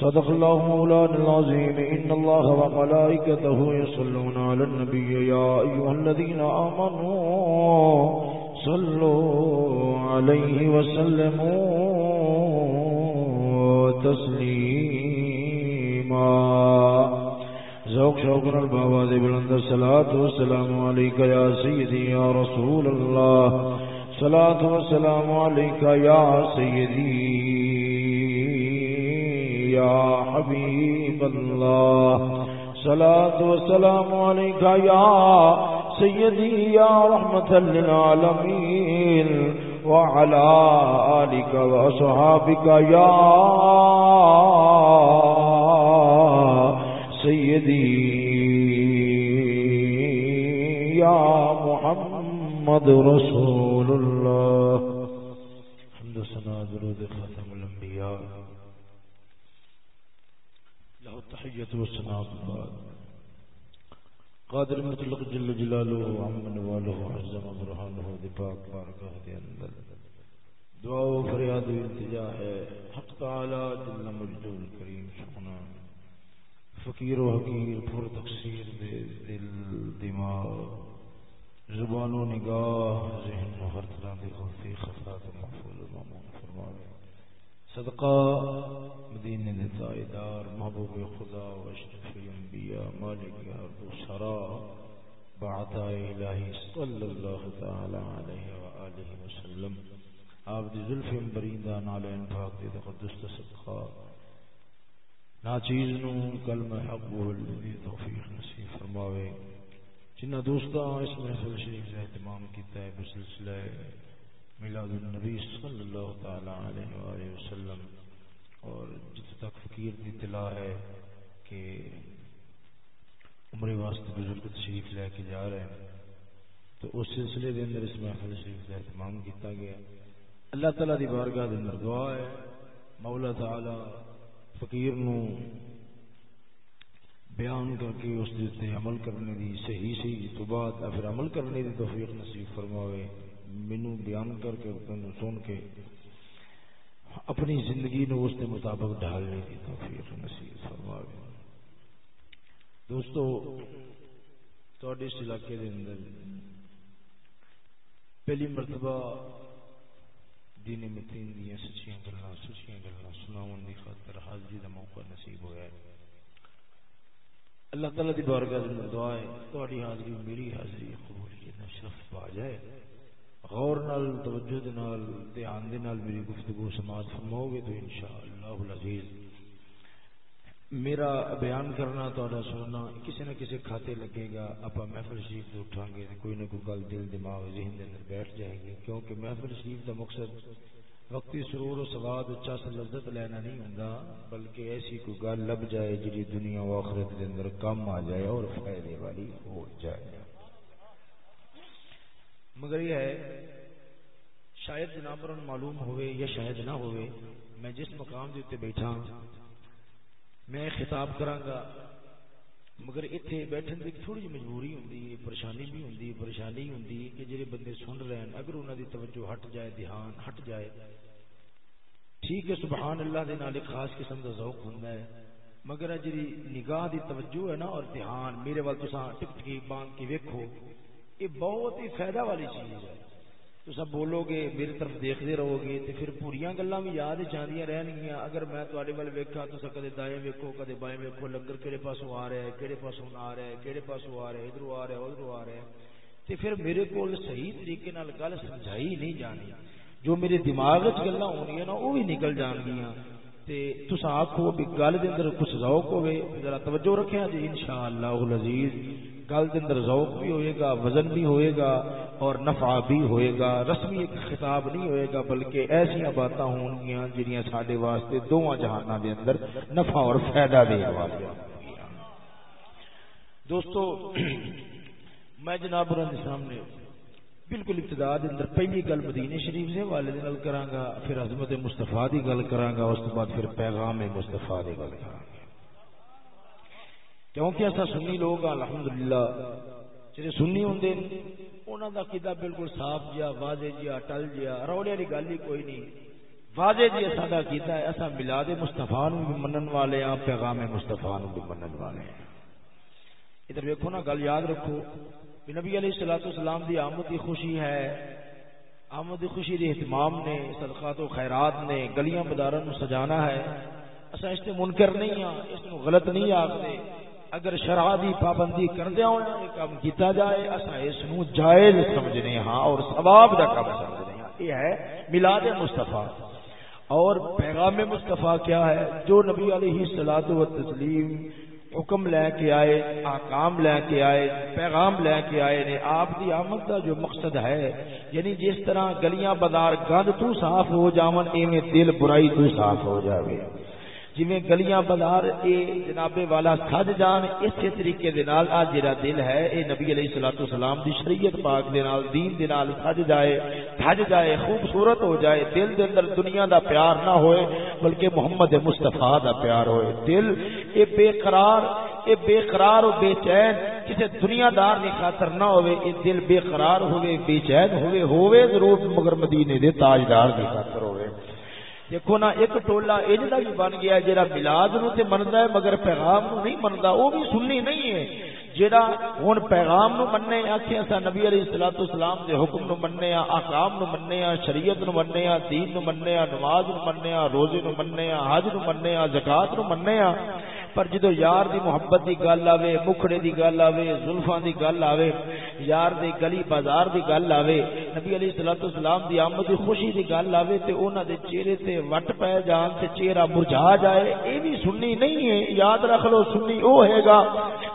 صدق الله مولانا العظيم. إن الله وملائكته يصلون على النبي. يا أيها الذين آمنوا صلوا عليه وسلموا تسليما. ذوق شوقنا البواد بلند الصلاة والسلام عليك يا سيدي يا رسول الله صلاة والسلام عليك يا سيدي يا حبيب الله. صلاة والسلام عليك يا سيدي يا رحمة للعالمين. وعلى آلك وصحابك يا سيدي يا محمد رسول الله. حمد سنا درود خاتم الانبياء له التحية والسلام بعد. قادر مطلق جل جلاله وعمن واله عزم برهانه دباق بارکہ دے اندر. دعا و فریاد و التجا ہے. حق تعالی جل مجد الکریم سونا فقیر و حقیر پر تقصیر دے دل، دماغ. زبان و نگاہ، ذہن و ہر طرح دی غلطی خطا تو محفوظ و مامون فرماوے. صدقہ، مدینہ دے تائیدار، محبوب خدا و اشرف الانبیاء، مالک ارض سرا بعطا الہی صلی اللہ تعالی علیہ وآلہ وسلم۔ آپ دی ظلف امبریندہ نالین پاک دی تقدس صدقہ۔ ناچیز نو کلمہ حق و بول توفیق نصیب فرماوے۔ جنہ دوستاں اس محفل شریف سے اہتمام کیتا ہے، بسلسلہ میلاد النبی صلی اللہ تعالی علیہ وآلہ وسلم، اور جت تک فقیر کی اطلاع ہے کہ عمر واسطے بزرگ تشریف لے کے جا رہے ہیں، تو اس سلسلے دے اندر اس محفل شریف کا اہتمام کیتا گیا۔ اللہ تعالی دی بارگاہ دے اندر دعا ہے، مولا تعالی فقیر نو بیان کر کے اس دے عمل کرنے دی صحیح صحیح تو بعد پھر عمل کرنے دی توفیق نصیب فرماوے۔ مینو بیان کر کے تینوں سن کے اپنی زندگی نو اس کے مطابق ڈھالنے کی توفیق نصیب فرماوے۔ دوستو، تواڈے اس علاقے دے اندر پہلی مرتبہ دین متین دیا سچیاں گلاں سچیاں گلاں سناون دی خاطر حاضری دا موقع نصیب ہویا ہے۔ اللہ تعالی دی بارگاہ دے دعا ہے تہاڈی حاضری میری حاضری قبولیت شرف پا جائے۔ غور نال، توجہ دے نال، دھیان دے نال میری گفتگو سماعت فرماؤ گے تو انشاءاللہ العزیز میرا بیان کرنا، تہاڈا سننا کسی نہ کسی کھاتے لگے گا اپا محفل شریف تو اٹھاں گے کوئی نہ کوئی گل دل، دماغ، ذہن دے اندر بیٹھ جائے گی کیونکہ محفل شریف دا مقصد وقتی سرور و سواد چس لذت لینا نہیں ہوندا، بلکہ ایسی کوئی گل لب جائے جی دنیا و آخرت دے اندر کم آ جائے اور فائدے والی ہو جائے۔ مگر یہ ہے، شاید جناب معلوم ہوئے یا شاید نہ ہوئے، میں جس مقام دے بیٹھا میں خطاب کراں گا، مگر اتنے بیٹھن کی تھوڑی جی مجبوری ہوں پریشانی بھی ہوں پریشانی ہوں کہ جڑے بندے سن رہے ہیں، اگر انہوں دی توجہ ہٹ جائے، دھیان ہٹ جائے، ٹھیک ہے، سبحان اللہ دے نال ایک خاص قسم کا ذوق ہوندا ہے، مگر جی نگاہ دی توجہ ہے نا، اور دھیان، میرے وال تساں ٹک ٹکی بانگ کے ویکھو یہ بہت ہی فائدہ والی چیز ہے۔ تو سب بولو گے میری طرف دیکھتے رہو گے تو پھر پوریا گلا بھی یاد جاندیاں رہن گیا اگر میں تے وال ویکھا تو کدے دائیں ویکھو، کدے بائیں ویکھو، لنگر کہڑے پاسوں آ رہا ہے کہڑے پاسوں آ رہا ہے کہڑے پاسوں آ رہا ہے ادھر آ رہا ہے ادھر آ رہا ہے۔ تو پھر میرے کو صحیح طریقے نال گل سمجھائی نہیں جانی۔ جو میرے دماغ چ گلا ہونی نا وہ بھی نکل جان گیا تس آخو بھی گل دے اندر کچھ ذوق ہوے ذرا توجہ رکھیا جی انشاءاللہ العزیز گل دے اندر ذوق بھی ہوئے گا، وزن بھی ہوئے گا اور نفع بھی ہوئے گا۔ رسمی ایک خطاب نہیں ہوئے گا، بلکہ ایسا باتاں ہون گیا جہاں سارے واسطے دونوں جہانوں کے اندر نفع اور فائدہ دے والی دوستو، میں جناب سامنے بالکل ابتدا اندر پہلی گل مدینے شریف سے والے گل کراں گا، پھر عظمت مصطفیٰ دی گل کراں گا، اس کے بعد پھر پیغام مصطفیٰ دی گل کراں گا۔ کیونکہ ایسا سنی لوگ الحمدللہ۔ جڑے سنی ہوندے انہاں دا قیدا بالکل صاف جیا، واضح جیا، ٹل جیا رولے والی گل ہی کوئی نہیں۔ واضح جی ساڈا کیتا ہے اسا میلاد مصطفیٰ نو بھی منن والے ہاں پیغام مصطفیٰ نو بھی منن والے ہیں۔ ادھر ویکھو نا، گل یاد رکھو کہ نبی علیہ الصلوۃ والسلام دی آمد کی خوشی ہے۔ آمد کی خوشی دے اہتمام نے، صدقات و خیرات نے، گلیاں بازاراں نو سجانا ہے۔ اسا اس تے منکر نہیں ہاں اس نو غلط نہیں آکھدے اگر شرع دی پابندی کردیا ہونا یہ کام کیتا جائے اسا اس نو جائز سمجھنے ہاں اور ثواب دا کام سمجھنے ہاں۔ یہ ہے میلاد مصطفیٰ۔ اور پیغام مصطفیٰ کیا ہے؟ جو نبی علیہ سلاد و تسلیم حکم لے کے آئے، آکام لے کے آئے، پیغام لے کے آئے نے، آپ کی آمد کا جو مقصد ہے یعنی جس طرح گلیاں بازار گند تو صاف ہو جاون، ایویں دل برائی تو صاف ہو جاوے۔ جویں گلیاں بازار اے جناب والا سج جان، اسی طریقے دے نال آ جڑا دل ہے، اے نبی علیہ الصلوۃ والسلام دی شریعت پاک دے نال، دین دے نال سج جائے سج جائے، خوبصورت ہو جائے، دل دے اندر دنیا دا پیار نہ ہوئے، بلکہ محمد مصطفی دا پیار ہوئے۔ دل، اے بے قرار، اے بے قرار و بے چین کسی دنیا دار دی خاطر نہ ہوئے، اے دل بے قرار ہوئے، بے چین ہوئے ہوئے ضرور مگر مدینے دے تاجدار دی خاطر ہوئے۔ دیکھو نا، ایک ٹولا اج کا بھی بن گیا جہاں ملاد نو تے منتا ہے، مگر پیغام نو نہیں منتا وہ بھی سننی نہیں ہے۔ جہاں ہوں پیغام نو مننے آخے اصا نبی علیہ السلاۃ اسلام دے حکم نو مننے آ آکام نو مننے آ شریعت نو مننے آ دین نو مننے آ نماز نو مننے آ روزے نو مننے آ حج نو مننے آ زکات نو مننے آ پر جدو یار دی محبت دی گل آوے، مکھڑے دی گل آوے، زلفاں دی گل آوے، یار دی گلی بازار دی گل آوے، نبی علیہ الصلوۃ والسلام دی آمد دی خوشی دی گل آوے تے انہاں دے چہرے تے وٹ پے جان تے چہرہ مرجھا جائے، اے بھی سنی نہیں ہے، یاد رکھ لو، سنی او ہے گا۔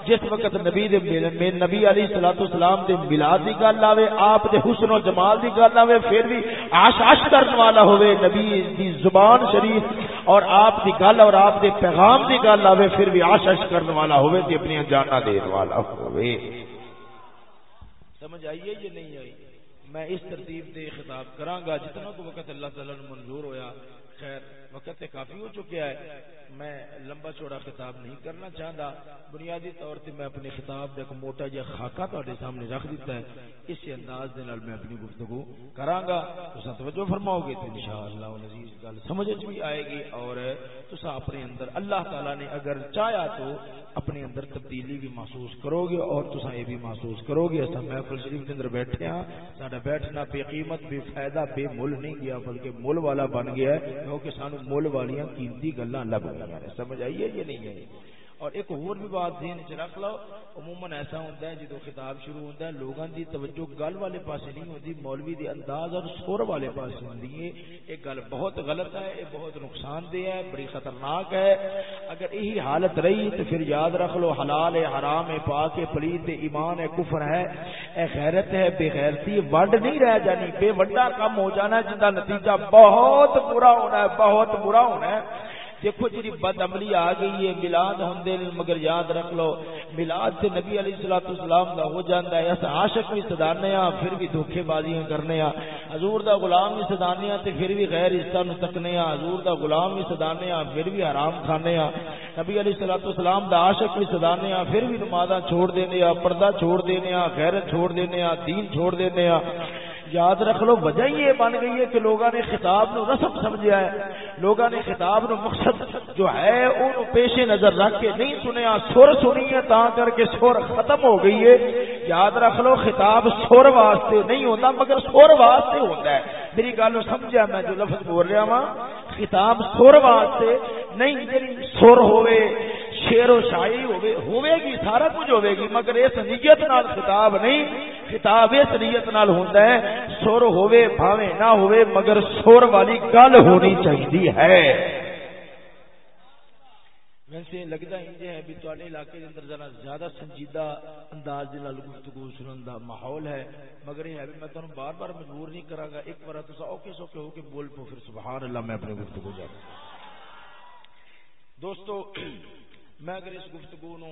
جس وقت نبی دے میں نبی علیہ الصلوۃ والسلام دے میلاد دی گل آوے، آپ دے حسن و جمال دی گل آوے، پھر بھی آش آش کرن والا ہوئے نبی دی زبان شریف اور آپ دی گل اور آپ دے پیغام دی گل آوے۔ پھر بھی آش کرنے والا ہوئے تے اپنی جانا دین والا ہوئے۔ سمجھ آئیے یہ نہیں آئی؟ میں اس ترتیب دے خطاب کراں گا۔ جتنا کو وقت اللہ تعالی نے منظور ہویا، خیر، وقت کافی ہو چکیا ہے۔ میں لمبا چوڑا خطاب نہیں کرنا چاہتا۔ بنیادی طور سے میں اپنے خطاب کا ایک موٹا جہا خاکہ تے سامنے رکھ دیتا ہے۔ اسی انداز دے نال میں اپنی گفتگو کراں گا۔ تو توجہ فرماؤ گے تو انشاءاللہ العزیز گل سمجھ بھی آئے گی اور تسا اپنے اندر اللہ تعالی نے اگر چاہیا تو اپنے اندر تبدیلی بھی محسوس کرو گے اور تسا یہ بھی محسوس کرو گے۔ ایسا محفل شریف کے اندر بیٹھے ہاں ساڈا بیٹھنا بے قیمت، بے فائدہ، بے مل نہیں گیا، بلکہ مل والا بن گیا ہے۔ کیونکہ سانو مل والیاں قیمتی گلاں لب گئی لگا رہا ہے سمجھ آئیے یہ نہیں آئی اور ایک اور بھی بات ذہن چ رکھ لو، عموماً ایسا ہوتا ہے جدو خطاب شروع ہوتا ہے لوگوں دی توجہ گل والے پاسے نہیں ہوتی مولوی دی انداز اور سور والے پاسے ہوتی ہے۔ یہ گل بہت غلط ہے، یہ بہت نقصان دہ ہے، بڑی خطرناک ہے۔ اگر یہی حالت رہی تو پھر یاد رکھ لو، حلال ہے، حرام ہے، پاک ہے، پلیت ہے، ایمان ہے، کفر ہے۔ اے غیرت ہے، بے غیرتی ونڈ نہیں رہ جانی، بے ونڈا کم ہو جانا جن کا نتیجہ بہت برا ہونا ہے، بہت برا ہونا ہے۔ دیکھو جی بد عملی آ گئی ہے ملاد ہوندے مگر یاد رکھ لو ملاد سے نبی علیہ الصلوۃ والسلام دا ہو جاندا ہے، اس عاشق بھی سدانے ہاں پھر بھی دھوکے بازیاں کرنے ہاں حضور دا غلام بھی سدانے ہاں تے پھر بھی غیر حصہ نو تکنے ہاں حضور دا غلام بھی سدانے ہاں پھر بھی حرام کھانے ہاں نبی علیہ الصلوۃ والسلام دا عاشق بھی سدانے ہاں پھر بھی نمازاں چھوڑ دینے ہاں پردہ چھوڑ دینے ہاں غیرت چھوڑ دینے ہاں دین چھوڑ دینے ہاں یاد رکھ لو، وجہ یہ بن گئی ہے کہ لوگوں نے خطاب نو رسم سمجھا ہے۔ لوگوں نے خطاب نو مقصد جو ہے، ان پیش نظر رکھ کے نہیں سنیا، سر سنی ہے، تا کر کے سر ختم ہو گئی ہے۔ یاد رکھ لو، خطاب سر واسطے نہیں ہوتا مگر سر واسطے ہوتا ہے۔ میری گل سمجھا میں جو لفظ بول رہا وا خطاب سر واسطے نہیں جی سر ہوئے شیر و شاعری ہوئے ہوئے گی، سارا کچھ ہوئے گی، مگر اس نیت نال خطاب نہیں۔ خطاب اس نیت نال ہوتا ہے، سر ہوئے بھاوے نہ ہوئے مگر سر والی گل ہونی چاہیے ہے۔ ویسے لگتا ہی ہے بھی تے علاقے کے اندر ذرا زیادہ سنجیدہ انداز دے نال گفتگو سنن دا ماحول ہے، مگر یہ ہے میں تانوں بار بار مجبور نہیں کراں گا، ایک بار تسا اوکے سوکے ہو کے بول پو، پھر سبحان اللہ میں اپنے گفتگو جا دوستو، میں اگر اس گفتگو نو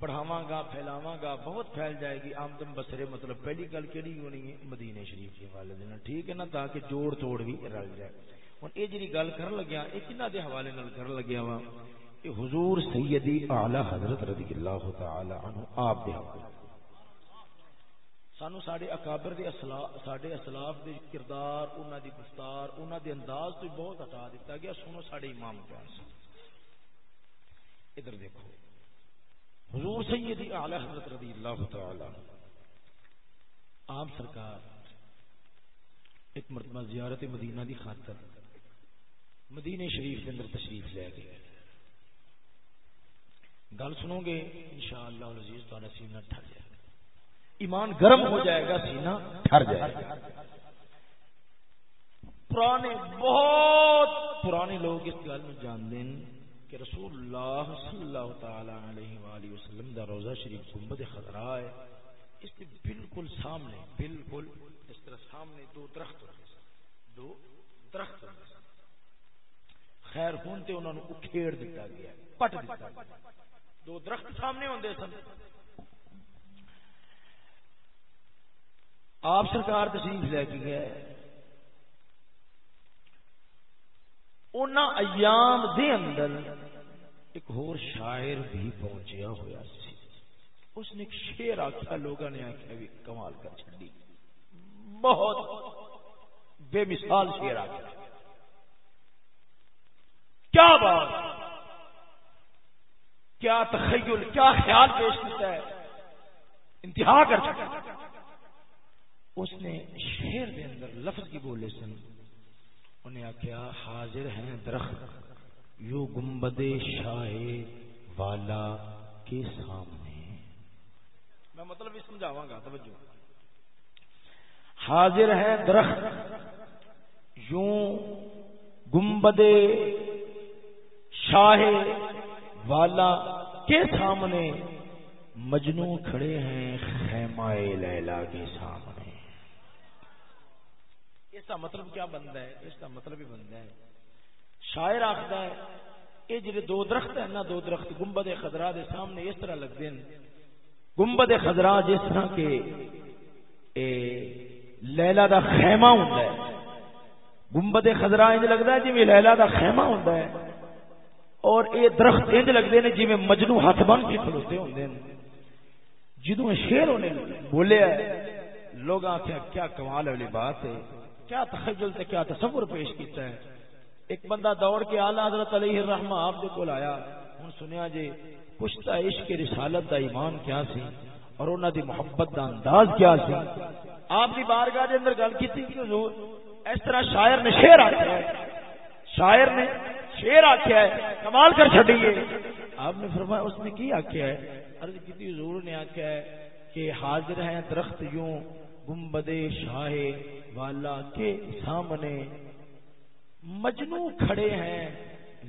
بڑھاواں گا، پھیلاواں گا، بہت پھیل جائے گی۔ آمدن بسرے مطلب پہلی گل کہڑی ہونی ہے؟ مدینے شریف کے حوالے دینا ٹھیک ہے نا، تاکہ جوڑ توڑ بھی رل جائے۔ ہوں یہ جی گل کر لگیا یہ کنہ دے حوالے نال کر لگیا وا یہ حضور سیدی اعلی حضرت رضی اللہ تعالی عنہ، آپ دے حوالے سانو سڈے اکابر دے سڈے اسلاف دے کردار انہوں دی گفتار انہوں دے انداز تو بہت ہٹا دیتا گیا۔ سنو سڈے امام کیا ادھر دیکھو۔ حضور سیدی اعلی حضرت رضی اللہ تعالی عام سرکار ایک مرتبہ زیارت مدینہ دی خاطر مدینہ شریف کے اندر تشریف لے گئے۔ گل سنو گے، انشاءاللہ العزیز تو سینہ ٹھر جائے۔ ایمان گرم ہو جائے گا، سینہ ٹھر جائے۔ گا پرانے، بہت پرانے لوگ اس گل میں جان دیں کہ رسول اللہ صلی اللہ تعالی علیہ وآلہ وسلم دا روزہ شریف گنبد خضرا ہے۔ اس کے بالکل سامنے، بالکل اس طرح سامنے دو درخت ہوتے دو درخت ہوتے خیر ہون تے انہوں نے اکھیڑ دیتا گیا، پٹ دیتا گیا۔ دو درخت سامنے ہوندے سن۔ آپ سرکار تشریف لے کے گئے۔ ان ایام دے اندر ایک اور شاعر بھی پہنچیا ہوا سی۔ اس نے ایک شیر آخیا لوگوں نے آخیا بھی کمال کر چڑی بہت بے مثال شیر آخیا کیا بات؟ کیا تخیل، کیا خیال پیش کرتا ہے؟ انتہا کر چکا اس نے شیر دے اندر لفظ کی بولے سن۔ انہیں آخیا حاضر ہیں درخت یو گمبد شاہ والا کے سامنے۔ میں مطلب بھی سمجھاوا گا توجہ۔ حاضر ہے درخت یوں گمبد شاہ والا کے سامنے۔ مجنو کھڑے ہیں خیمہ لیلا کے سامنے۔ اس کا مطلب کیا بنتا ہے؟ اس کا مطلب ہی بنتا ہے۔ شاعر آخر ہے، یہ جڑے دو درخت ہیں نا، دو درخت گنبد خدرا دے سامنے اس طرح لگتے ہیں۔ گنبد خدرا جس طرح کے اے لیلا دا خیمہ ہوں ہے۔ گنبد خدرا انج لگتا ہے جی لیلا دا خیمہ ہوں ہے۔ اور اے درخت انج لگتے ہیں جی مجنو ہاتھ بن کے کھلوتے ہوں جدو شیر ہونے بولے لوگ آخیا کیا کمال والی بات ہے۔ کیا تخجل تے کیا تصور پیش کیتا ہے؟ ایک بندہ دوڑ کے آلہ حضرت علیہ الرحمہ آپ دے کول آیا ہن سنیا جی پشتا عشق رسالت دا ایمان کیا سی؟ اور انہاں دی محبت دا انداز کیا سی؟ آپ دی بارگاہ دے اندر گل کیتی کہ حضور، اس طرح شاعر نے شعر آکھیا ہے۔ شاعر نے شعر آکھیا ہے، کمال کر چھڈیے آپ نے فرمایا، اس نے کی آکھیا ہے؟ عرض کیتی، حضور نے آکھیا ہے کہ حاضر ہیں، درخت یوں گنبد شاہ والا کے سامنے مجنو کھڑے ہیں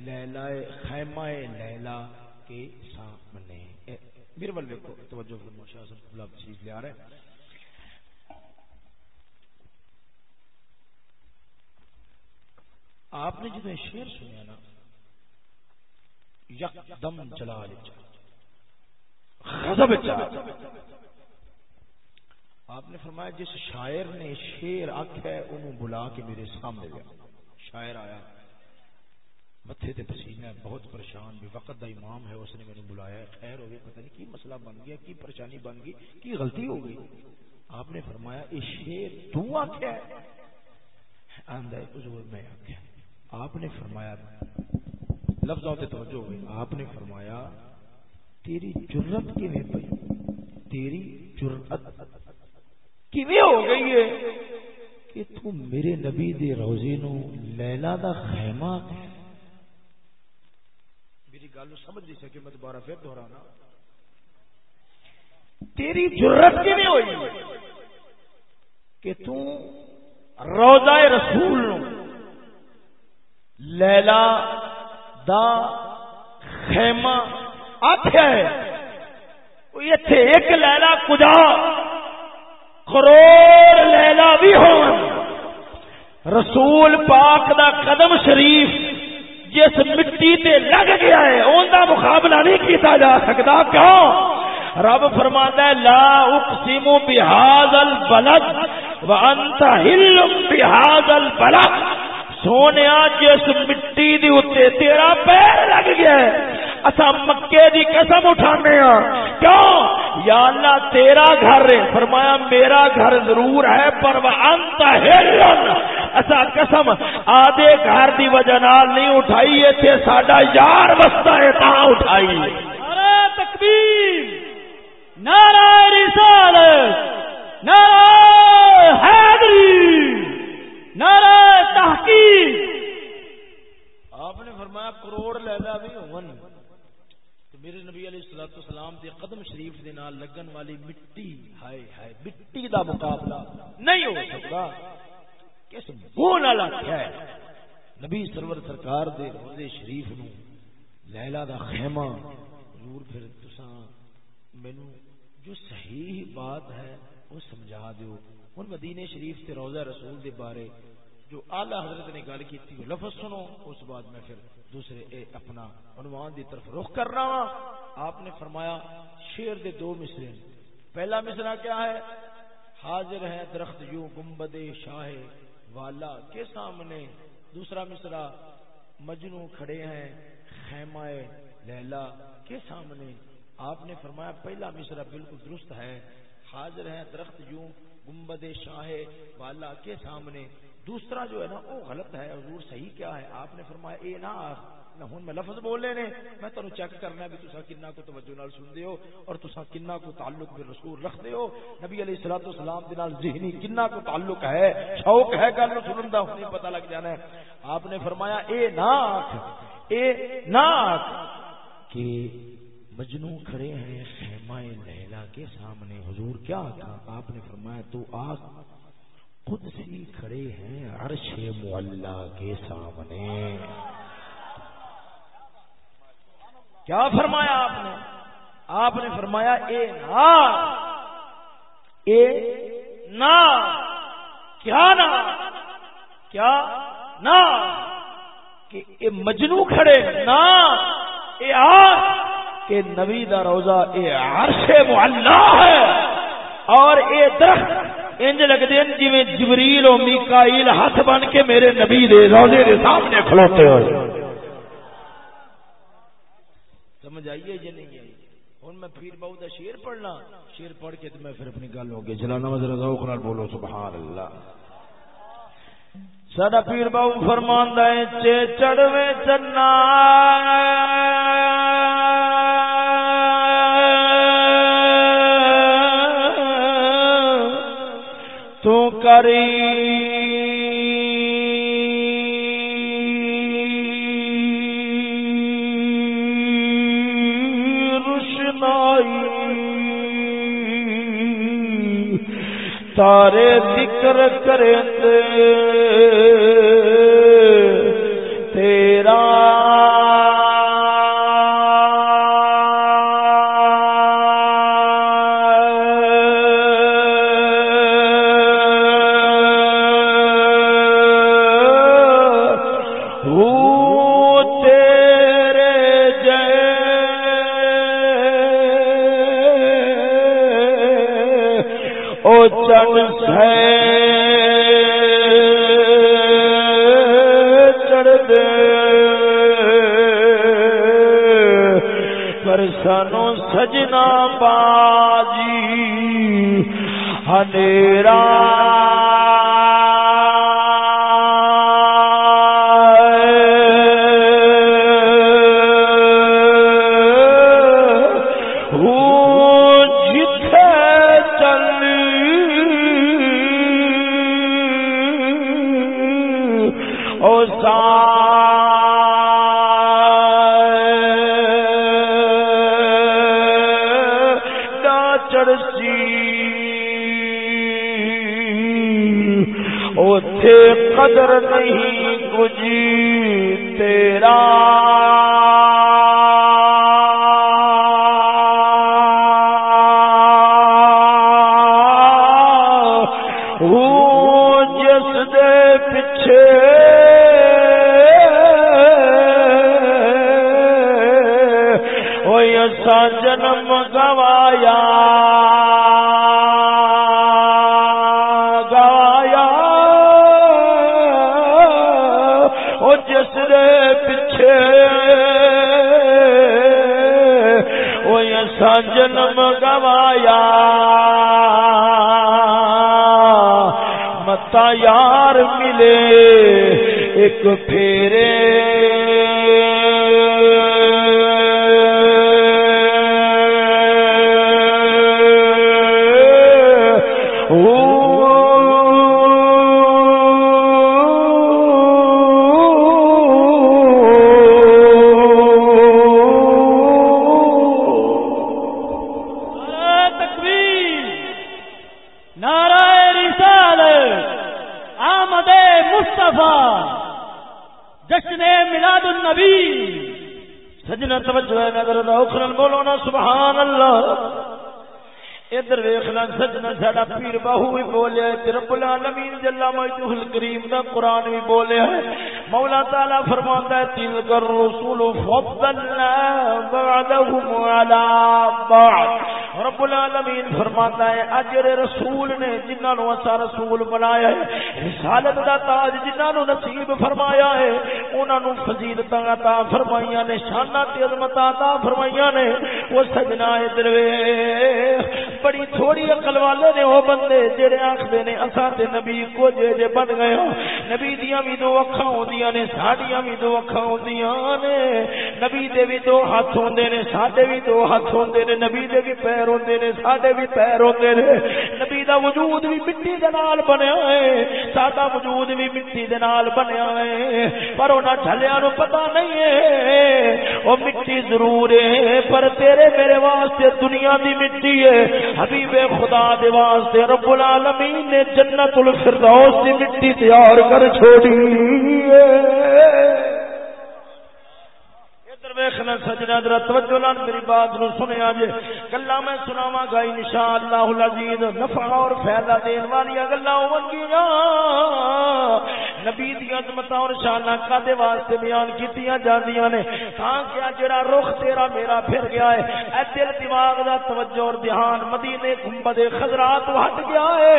لیلا خیمہ لیلا کے سامنے۔ میرے بل دیکھو، توجہ فرما شاہ صاحب اللہ چیز لے آ رہے آپ نے جتنے شعر سنیا نا یک دم جلال غضب آپ نے فرمایا جس شاعر نے شیر آخ ہے، انہوں بلا کے میرے سامنے گیا۔ شاعر آیا۔ متھے تے پسینہ بہت پریشان بھی۔ وقت دا امام ہے، اس نے مجھے بلایا۔ خیر ہو گئی پتہ نہیں کی مسئلہ بن گیا، کی پریشانی بن گئی، کی غلطی ہو گئی۔ آپ نے فرمایا یہ شیر تو آخیا ہے؟ آندا ہے، حضور میں آخیا آپ نے فرمایا لفظوں تے توجہ ہوئی۔ آپ نے فرمایا، تیری جرت کیویں پئی؟ تیری جرت کیویں ہو گئی ہے؟ کہ تو میرے نبی دے روزے نو لیلا دا خیمہ ہے۔ میری گل سمجھ نہیں سکے میں دوبارہ پھر دہرانا۔ تیری جرت کی نہیں ہوئی؟ کہ تو روزہ رسول نو لیلا دا خیمہ آخیا ہے۔ ایک لیلا کجا؟ کروڑ لیلا بھی ہو رسول پاک دا قدم شریف جس مٹی تے لگ گیا ہے ان کا مقابلہ نہیں کیتا جا سکتا۔ کیوں؟ رب فرماتا ہے، لا اقسم بهذا البلد وانت حل بهذا البلد۔ سونے جس مٹی دی اتنے تیرا پیر لگ گیا ہے۔ اصا مکے دی قسم اٹھانے ہاں۔ کیوں؟ یا اللہ تیرا گھر فرمایا میرا گھر ضرور ہے پر وہ انت ہلن اصا قسم آدھے گھر دی وجہ نال نہیں اٹھائی اتنے ساڈا یار وستا ہے تا اٹھائی۔ نعرہ تکبیر نعرہ رسالت نعرہ حیدری نعرہ تحقیق۔ آپ نے فرمایا کروڑ لیدا بھی ہون تو میرے نبی علیہ الصلوۃ والسلام دے قدم شریف دے نال لگن والی مٹی، ہائے ہائے، مٹی دا مقابلہ نہیں ہو سکتا۔ کس منہ نال آکھیا ہے؟ نبی سرور سرکار دے روزے شریف نو لیلا دا خیمہ، حضور پھر تساں مینوں جو صحیح بات ہے، وہ سمجھا دیو۔ ہن مدینے شریف تے روزہ رسول دے بارے جو اعلی حضرت نے گل کی تھی لفظ سنو، اس بعد میں پھر دوسرے اے اپنا عنوان دی طرف رخ کر رہا ہوں آپ نے فرمایا، شیر دے دو مصرے پہلا مصرا کیا ہے؟ حاضر ہے درخت یوں گنبد شاہ والا کے سامنے۔ دوسرا مصرا مجنو کھڑے ہیں خیمہ لیلا کے سامنے۔ آپ نے فرمایا، پہلا مصرا بالکل درست ہے۔ حاضر ہے درخت یوں گنبد شاہ والا کے سامنے۔ دوسرا جو ہے نا وہ غلط ہے، حضور صحیح کیا ہے؟ آپ نے فرمایا، اے نہ نہ ہوں میں لفظ بولنے نے میں تمہیں چیک کرنا بھی تسا کنا کو توجہ نال سن ہو، اور تسا کنا کو تعلق بھی رسول رکھتے ہو۔ نبی علیہ الصلوۃ والسلام دے نال ذہنی کنا کو تعلق ہے، شوق ہے گل سنن دا ہوں پتہ لگ جانا ہے۔ آپ نے فرمایا، اے نہ اے نہ کہ مجنو کھڑے ہیں، خیمہ لیلا کے سامنے۔ حضور، کیا کہا آپ نے فرمایا، تو آگ خود سی کھڑے ہیں عرش معلہ کے سامنے۔ کیا فرمایا آپ نے؟ آپ نے فرمایا اے نا اے نا کیا نا کیا نا کہ اے مجنو کھڑے نا اے آگ کہ نبی دا روزہ، اے عرش معلہ ہے اور اے درخت انج لگتے ہیں جی جبریل و میکائیل ہاتھ بن کے میرے نبی دے روزے دے سامنے کھلوتے ہوئے۔ سمجھ آئیے یہ جی نہیں؟ آئی ہوں میں پھر بہو کا شیر پڑھنا۔ شیر پڑھ کے تو میں پھر اپنی گل ہو گئی۔ چلانا مزر ذوق بولو، سبحان اللہ۔ سڈا پیر بہو فرمان ہے چڑھوے چنا تو کری۔ روشنائی تارے ذکر کریں یسا سجنا ساڈا پیر باہو بھی بولیا رب العالمین جلا مجدہ الکریم دا قرآن بھی بولیا ہے مولا تعالی فرماتا ہے تل کر رسول فضلنا بعدهم على بعض رب العالمین فرماتا ہے، اجر رسول نے جنہاں نو اسا رسول بنایا ہے، رسالت دا تاج جنہاں نو نصیب فرمایا ہے، انہاں نو فضیلتاں عطا فرمائیاں نے، شاناں تے عظمتاں عطا فرمائیاں نے۔ وہ سجنا ادھر ویکھ تھوڑی عقل والے نے وہ بندے جڑے آکھدے نے، اساں تے نبی کو جے جے بن گیا نبی دیاں بھی دو اکھاں ہوندیاں نے، ساڈیاں بھی دو اکھاں ہوندیاں نے۔ نبی دے بھی دو ہاتھ ہوندے نے، ساڈے وی دو ہاتھ ہوندے نے۔ نبی دے بھی پیر ہوندے نے، ساڈے وی پیر ہوندے نے۔ نبی دا وجود وی مٹی دے نال بنیا ہے ساڈا وجود وی مٹی دے نال بنیا ہے پر انہاں ڈھلیاں نو پتہ نہیں ہے۔ او مٹی ضرور ہے، پر تیرے میرے واسطے دنیا دی مٹی ہے۔ حبیب خدا دے واسطے رب العالمین نے جنت الفردوس دی مٹی تیار کر چھوڑی ہے۔ ویخنا سجنا در توجہ لان میری بات نو سنیا جے۔ گلا میں سناواں گا انشاءاللہ العزیز۔ نفع اور فائدہ دین والی گلا ہون گیاں نبی دی عظمت اور شان کدے واسطے بیان کیتیاں جاندیاں نے۔ تاں کہ جڑا رخ تیرا میرا پھر گیا ہے۔ اے دل دماغ دا توجہ اور دھیان مدینے گنبد خضرا تو ہٹ گیا ہے۔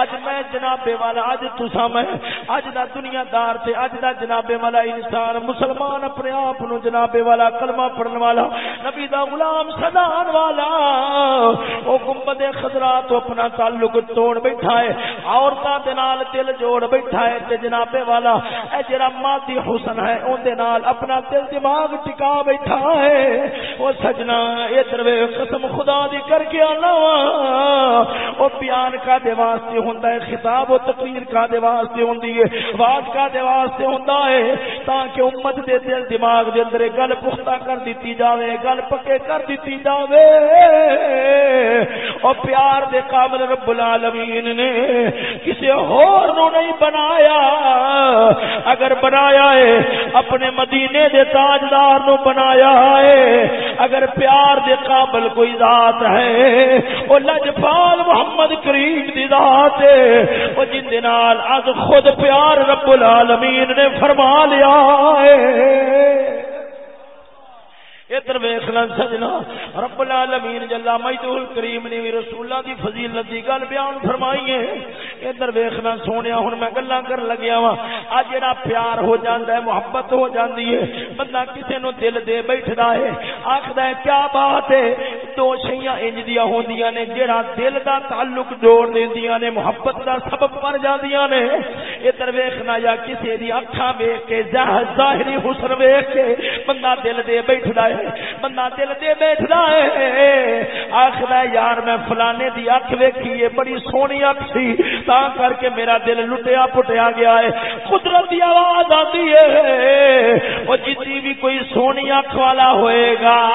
اج میں جناب والا اج تساں میں اج دا دنیا دار تے اج دا جناب والا انسان مسلمان اپنے آپ نو جناب والا، کلمہ پڑھن والا، نبی دا غلام سدان والا۔ او گنبد خضرا تو اپنا تعلق توڑ بیٹھا ہے، عورتاں دے نال دل جوڑ بیٹھا ہے تے جناب والا، اے جڑا مادی حسن ہے، اون دے نال اپنا دل دماغ ٹکا بیٹھا ہے۔ او سجنا اے دروے قسم خدا دی کر کے آنا۔ او بیان کا دے واسطے ہوندا ہے، خطاب و تقریر کا دے واسطے ہوندی ہے واز کا دے واسطے ہوندا ہے، تاکہ امت دے دل دماغ دے اندر گل پختہ کر دیتی جاوے، گل پکے کر دیتی جاوے۔ اور پیار دے قابل رب العالمین نے کسی اور نو نہیں بنایا۔ اگر بنایا ہے، اپنے مدینے دے تاجدار نو بنایا ہے۔ اگر پیار دے قابل کوئی ذات ہے وہ لجپال محمد کریم دی ذات ہے۔ وہ جن دے نال از خود پیار رب العالمین نے فرما لیا ہے۔ ادھر ویخنا سجنا۔ رب العالمین جلا مجدہ الکریم نے رسولہ دی فضیلت دی گل بیان فرمائی ہے۔ ادھر ویخنا سونے ہن میں گلاں کر لگیا وا اج جڑا پیار ہو جاندا ہے، محبت ہو جاندی ہے، بندہ کسے نو دل دے بیٹھدا ہے۔ آکھدا ہے، کیا بات ہے؟ دو شیاں انج دیاں ہوندیاں نے، جڑا دل دا تعلق جوڑ دیندیاں نے، محبت دا سبب بن جاندیاں نے۔ ادھر ویخنا یا کسے دی اکھاں ویکھ کے ظاہری حسن ویکھ کے بندہ دل دے بیٹھدا ہے۔ بندہ دل دے بیٹھدا ہے۔ آخر یار میں فلانے دی اکھ ویکھی ہے، بڑی سونی اکھ سی۔ تا کر کے میرا دل لٹیا پٹیا گیا ہے۔ قدرت دی آواز آتی ہے۔ وہ جتنی بھی کوئی سونی اکھ والا ہوئے گا،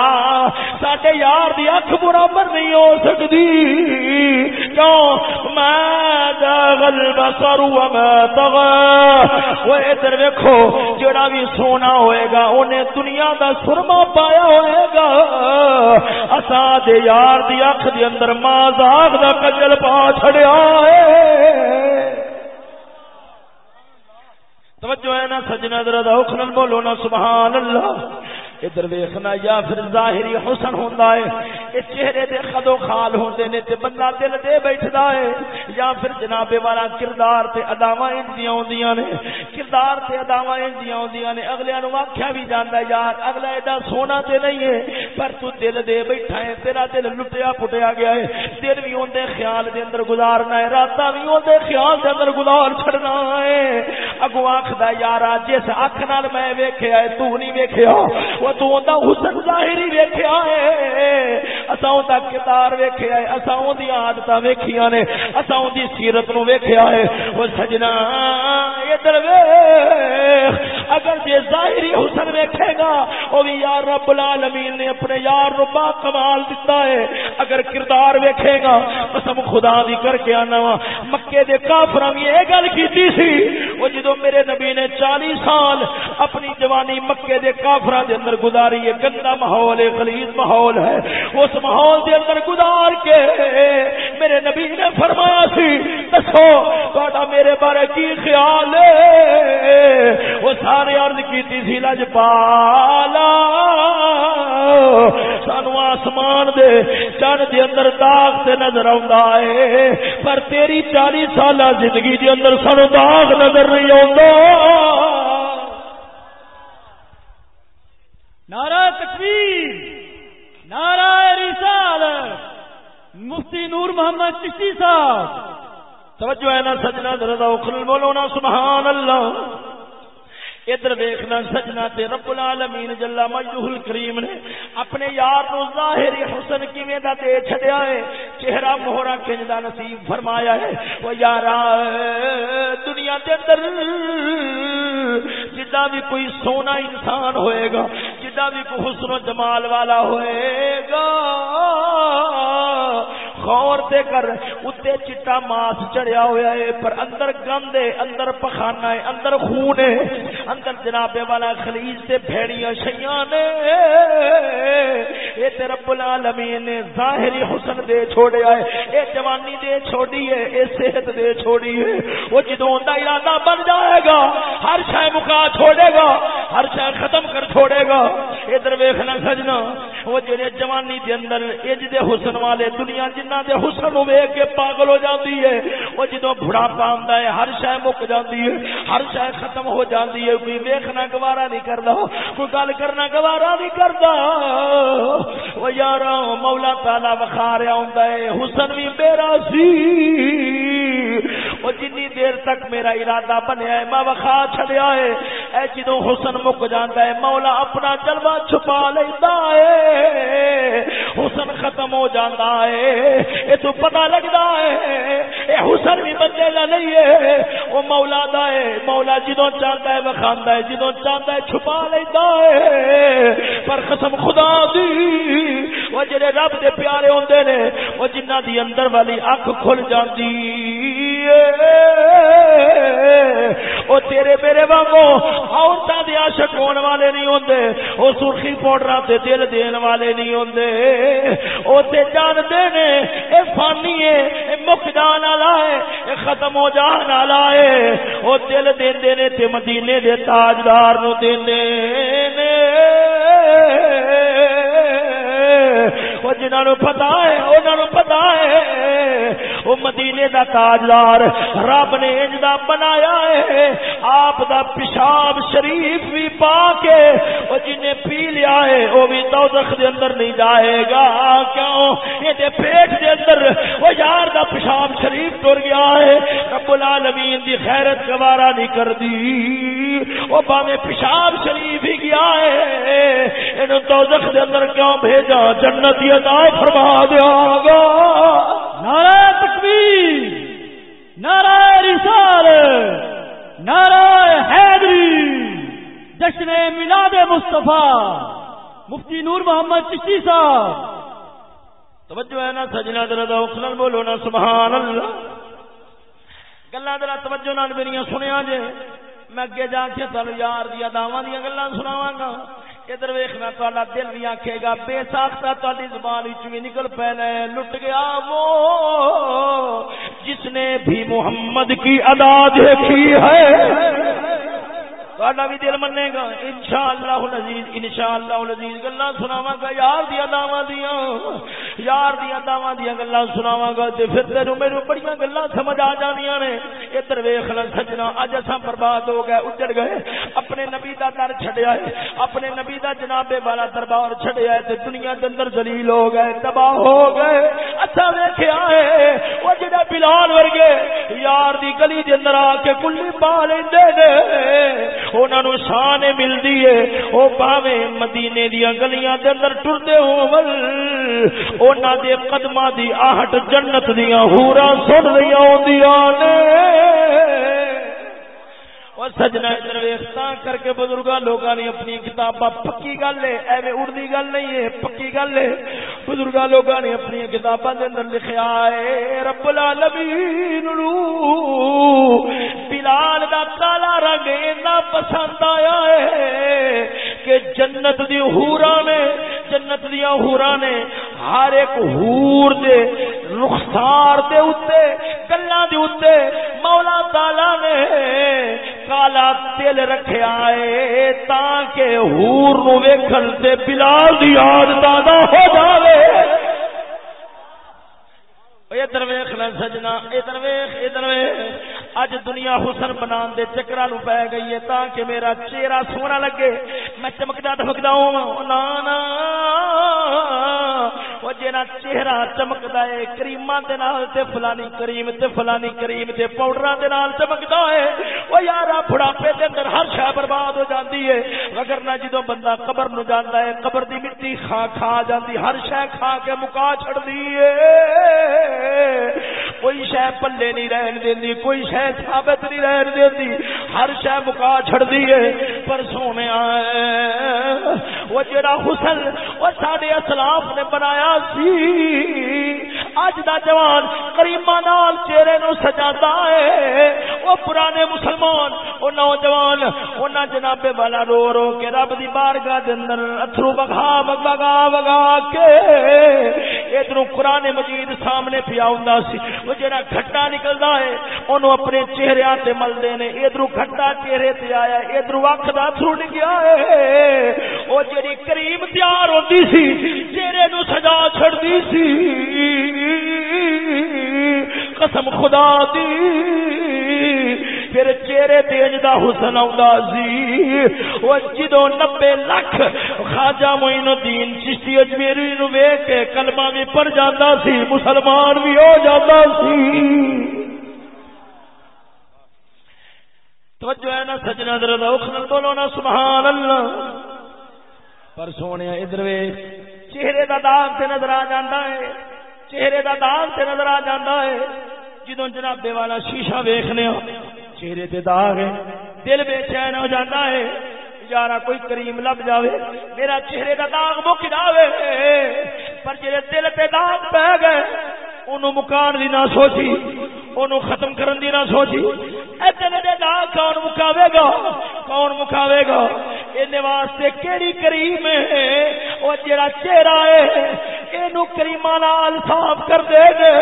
ساڈے یار دی اکھ برابر نہیں ہو سکتی۔ کیوں؟ میں داغل بسر و میں تغا وہ ادھر ویکھو جڑا بھی سونا ہوئے گا، انہیں دنیا دا سرما پایا ہوئے گا۔ اسا دے یار دی اکھ دے اندر ماں زاغ دا کجل پا چھڑیا ہے۔ توجہ ہے نا سجنا ذرا دا اوکھنن بولو نا، سبحان اللہ۔ ادھر ویخنا، یا پھر ظاہری حسن ہوتا ہے یہ چہرے دے خدو خال ہوتے نے تے بندہ دل دے بیٹھتا ہے، یا پھر جناب والا کردار تے اداوا انجیاں ہوندیاں نے، کردار تے اداوا انجیاں ہوندیاں نے اگلے نو آکھیا بھی جاندا یار اگلا ایڈا سونا تے نہیں ہے، پر تو دل دے بیٹھا ہے، تیرا دل لٹیا پٹیا گیا ہے، دل بھی اون خیال دے اندر گزارنا ہے، راتاں بھی اون خیال دے اندر گزار چھڑنا ہے۔ اگو آکھدا یارا، جس اکھ نال میں ویکھیا ہے، تو نہیں ویکھیا وہ تو اوندا حسن ظاہری ویکھیا ہے۔ اساں اوندا کردار ویکھیا ہے۔ اساں اون عادتاں ویکھیاں نے۔ اساں اون سیرت نو ویکھیا ہے۔ او سجنا ادھر ویکھ اگر جے ظاہری حسن ویکھے گا، او بھی یار رب العالمین نے اپنے یار نو با کمال دتا ہے۔ اگر کردار ویکھے گا، قسم خدا دی کر کے آنا وا۔ مکے دے کافراں بھی اے گل کیتی سی۔ او جدوں میرے نبی نے 40 سال اپنی جوانی مکے دے کافراں دے اندر گزاری ہے گندا ماحول ہے غلیظ ماحول ہے۔ اس ماحول دے اندر گزار کے میرے نبی نے فرمایا سی، دسو، تہاڈا میرے بارے کی خیال ہے؟ وہ سارے عرض کیتی سی، لج پالا، سانو آسمان دے چن دے اندر داغ تے نظر آوندا ہے، پر تیری 40 سالہ زندگی دے اندر سانو داغ نظر نہیں آوندا۔ نعرہ تکبیر، نعرہ رسالت، مفتی نور محمد چشتی صاحب، توجہ ہے نا سجنا درد اخل بولو نا، سبحان اللہ۔ ادھر ویکھنا، سجنا تے رب العالمین جل مجدہ الکریم نے اپنے یار نو ظاہری حسن کیویں دا دے چھڈیا ہے؟ چہرہ مہرا کنج دا نصیب فرمایا ہے۔ او یارا، دنیا دے اندر جدا بھی کوئی سونا انسان ہوئے گا جدا بھی کوئی حسن و جمال والا ہوئے گا۔ غور تے کر، اتے چٹا ماس چڑھیا ہوا ہے، پر اندر گند ہے اندر پخانا ہے، اندر خون ہے اندر جناب والا خلیج سے بھیڑیاں شیاں نے اے تے رب العالمین نے ظاہری حسن دے چھوڑیا ہے اے جوانی دے چھوڑی ہے اے صحت دے چھوڑی ہے۔ وہ جدوں دا ارادہ بن جائے گا، ہر شے مکا چھوڑے گا، ہر شے ختم کر چھوڑے گا۔ ادھر ویکھنا سجنا، وہ جڑے جوانی دے اندر اج دے حسن والے، دنیا جنہ دے حسن نو ویکھ کے پاگل ہو جاندی ہے، وہ جدوں بڑھاپا آندا ہے، ہر شے مک جاندی ہے، ہر شے ختم ہو جاندی ہے۔ کوئی ویکھنا گوارا نہیں کردا، کوئی گل کرنا گوارا نہیں کردا۔ وہ یار مولا تعالی بخار رہا ہوندا ہے، حسن بھی میرا سی۔ وہ جنی دیر تک میرا ارادہ بنیا ہے، میں وکھا چھڑیا ہے۔ اے جدوں حسن مک جاندا ہے، مولا اپنا جلوہ چھپا لیندا ہے۔ حسن ختم ہو جاندا ہے، اے تو پتہ لگدا ہے۔ اے حسن بھی بندے دا نہیں ہے، او مولا دا ہے۔ مولا جدوں چاہتا ہے، وکھاندا ہے جدوں چاہتا ہے، چھپا لیندا ہے۔ پر قسم خدا دی، وہ جڑے رب دے پیارے ہوندے نے، وہ جنہ دی اندر والی اکھ کھل جاندی۔ او تیرے میرے وانگو عورتاں دے عاشق ہون والے نہیں ہوندے، او سرخی پاؤڈراں تے دل دین والے نہیں ہوندے۔ او تے جان دے نے، اے فانی ہے، اے مک جان والا ہے، اے ختم ہو جان والا ہے۔ او دل دیندے نے تے مدینے دے تاجدار نو دیندے نے۔ وہ جنہوں پتا ہے انہوں نے پتا ہے وہ مدینے دا تاجدار رب نے انجدا بنایا ہے آپ دا پیشاب شریف بھی پا کے وہ جنہیں پی لیا ہے وہ بھی دوزخ دے اندر نہیں جائے گا۔ کیوں؟ یہ دے پیٹ دے اندر وہ یار دا پیشاب شریف ٹر گیا ہے۔ رب العالمین دی خیرت گوارا نہیں کر دی وہ باویں پیشاب شریف ہی گیا ہے۔ انہوں دوزخ دے اندر کیوں بھیجا؟ جنت یہ عطا فرما دیا گا۔ نعرہ تکبیر، نعرہ رسال نعرہ حیدری، جشن میلاد مصطفیٰ، مفتی نور محمد چشتی صاحب۔ توجہ ہے نا سجنا درد اخلن بولو نا، سبحان اللہ۔ گلا درا توجہ نال میری سنیا جے۔ میں اگے جا کے تل یار دیا داواں دیا گلا سناواں گا۔ ادھر ویخنا تا دل بھی آکھے گا، بے ساختہ تاری زبان بھی نکل پہنے لٹ گیا وہ۔ جس نے بھی محمد کی ادا دیکھی ہے تہاڈا بھی دل منے گا۔ انشاءاللہ العزیز انشاءاللہ العزیز، گلاں سناواں گا۔ یار دی اداواں دیاں، یار دی اداواں دیاں گلاں سناواں گا۔ تے پھر تینو میرے بڑیاں گلاں سمجھ آ جانیاں نے۔ ادھر ویکھ لے سجنا، اج اساں برباد ہو گئے، اجڑ گئے۔ اپنے نبی دا در چھڈیا ہے، اپنے نبی دا جناب والا دربار چھڈیا ہے، تے دنیا دے اندر ذلیل ہو گئے، تباہ ہو گئے۔ اچھا ویکھیا ہے، او جڑا بلال ورگے، یار دی گلی دے اندر آ کے کلی پا لیندے نے۔ انہاں نو شان ملدی ہے۔ او باویں مدینے دی گلیاں دے اندر ٹردے ہون۔ انہاں دے قدماں دی آہٹ جنت دیاں حوراں سن رہی ہوندیاں نے۔ اور سجنا ادھر ویختا کر کے بزرگا لوگوں نے اپنی کتاباں، پکی گل ہے، ایویں اڑتی گل نہیں ہے، پکی گل ہے۔ بزرگا لوگوں نے اپنی کتاباں دے اندر لکھیا ہے، رب العالمین بلال کالا پسند آیا ہے کہ جنت دی ہورا نے جنت دیا ہورا نے ہر ایک ہور دے رخسار دے اتے گلا دے اتے مولا تالا نے کالا تل رکھا ہے تاکہ ہور نو ویکھن تے بلال دی یاد تازہ ہو جاوے ادھر ویخ ل سجنا ادھر ویخ ادھر ویخ اج دنیا حسن بنا دے چکرا نو پی گئی ہے تاکہ میرا چہرہ سونا لگے۔ میں چمکدا دمکدا ہوں۔ نا وہ جا چہرہ چمکدا ہے کریما دے نال تے فلانی کریم تے فلانی کریم تے پاؤڈر دے نال چمکدا ہے۔ وہ یار بڑھاپے دے اندر ہر شے برباد ہو جاندی ہے۔ اگر نہ جدوں بندہ قبر نو جاندا ہے، قبر دی مٹی کھا کھا جاندی، ہر شے کھا کے مکا چھڑدی ہے۔ کوئی شہ پلے نہیں رہن دینی کوئی شہ ثابت نہیں رہن دینی ہر شہ مکا چھڑ ہے پر سونے وہ جڑا حسن، وہ سارے اسلاف نے بنایا سی اج دا جوان کریما نال چہرے نو سجاتا ہے۔ وہ پرانے مسلمان وہ نوجوان انہاں جناب والا رو رو کے رب دی بارگاہ دے اندر اتھرو بگا بگا بگا کے ادھر قرآن مجید سامنے پیا ہوں سی۔ وہ جڑا کھٹا نکلدا ہے، اونوں اپنے چہرے تے ملدے نے۔ ادھر کھٹا چہرے تے آیا ادھر اکھ دا تھرو نکیا ہے۔ او جڑی کریم تیار ہوندی سی، چہرے نو سجا چھڑدی سی۔ قسم خدا دی، پھر چہرے تیج دا حسن آؤں سی۔ وہ جدو نبے لکھ خاجا معین الدین چشتی اجمیری نو ویک کے کلمہ بھی پڑ جاتا سی، مسلمان بھی ہو جاتا سی۔ توجہ ہے نا سجنا در دوخن بولو نا سبحان اللہ پر سونے ادھر چہرے دا داغ سے نظر آ جاتا ہے۔ چہرے دا داغ سے نظر آ جاتا ہے۔ جدو جنابے والا شیشہ ویخنے چہرے تے داغ ہے، دل بے چین ہو جاتا ہے۔ یارا کوئی کریم لب جاوے، میرا چہرے دا داغ مک جاوے۔ پر جڑے دل تے داغ پہ گئے انہوں مکان دی نہ سوچی انہوں ختم کرن دی نہ سوچی۔ اے دے داغ کون مکاوے گا؟ کون مکاوے گا؟ اینے واسطے کیڑی کریم ہے؟ او جڑا چہرہ ہے، اینو کریماں نال صاف کر دے گے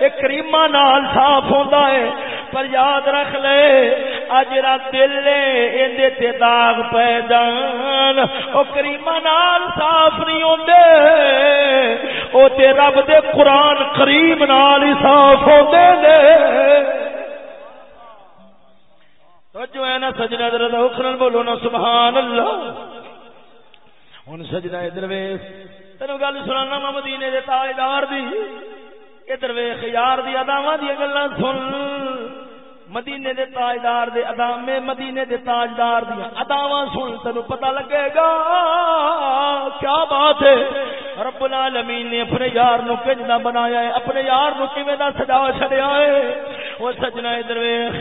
اے کریماں نال صاف ہوندا ہے۔ پر یاد رکھ لے اجرا دل لے اندے تے داغ پہ جان۔ او کریمہ نال صاف نہیں ہوندے۔ او تے رب دے قرآن کریم نال ہی صاف ہوندے نے توجہ ہے نا سجنا در اخرن بولو نا سبحان اللہ ہن سجنا ادھر ویکھ تینو گل سنانا میں مدینے دے تاجدار دی ادھر ویکھ یار دی اداواں دی گلاں سن مدینے دے تاجدار دے ادامے مدینے دے تاجدار دیا اداواں سن تینو پتہ لگے گا کیا بات ہے رب العالمین نے اپنے یار نو کنجدا بنایا ہے۔ اپنے یار نو کیویں دا سجا چھڑیا ہے؟ او سجنا ادھر ویکھ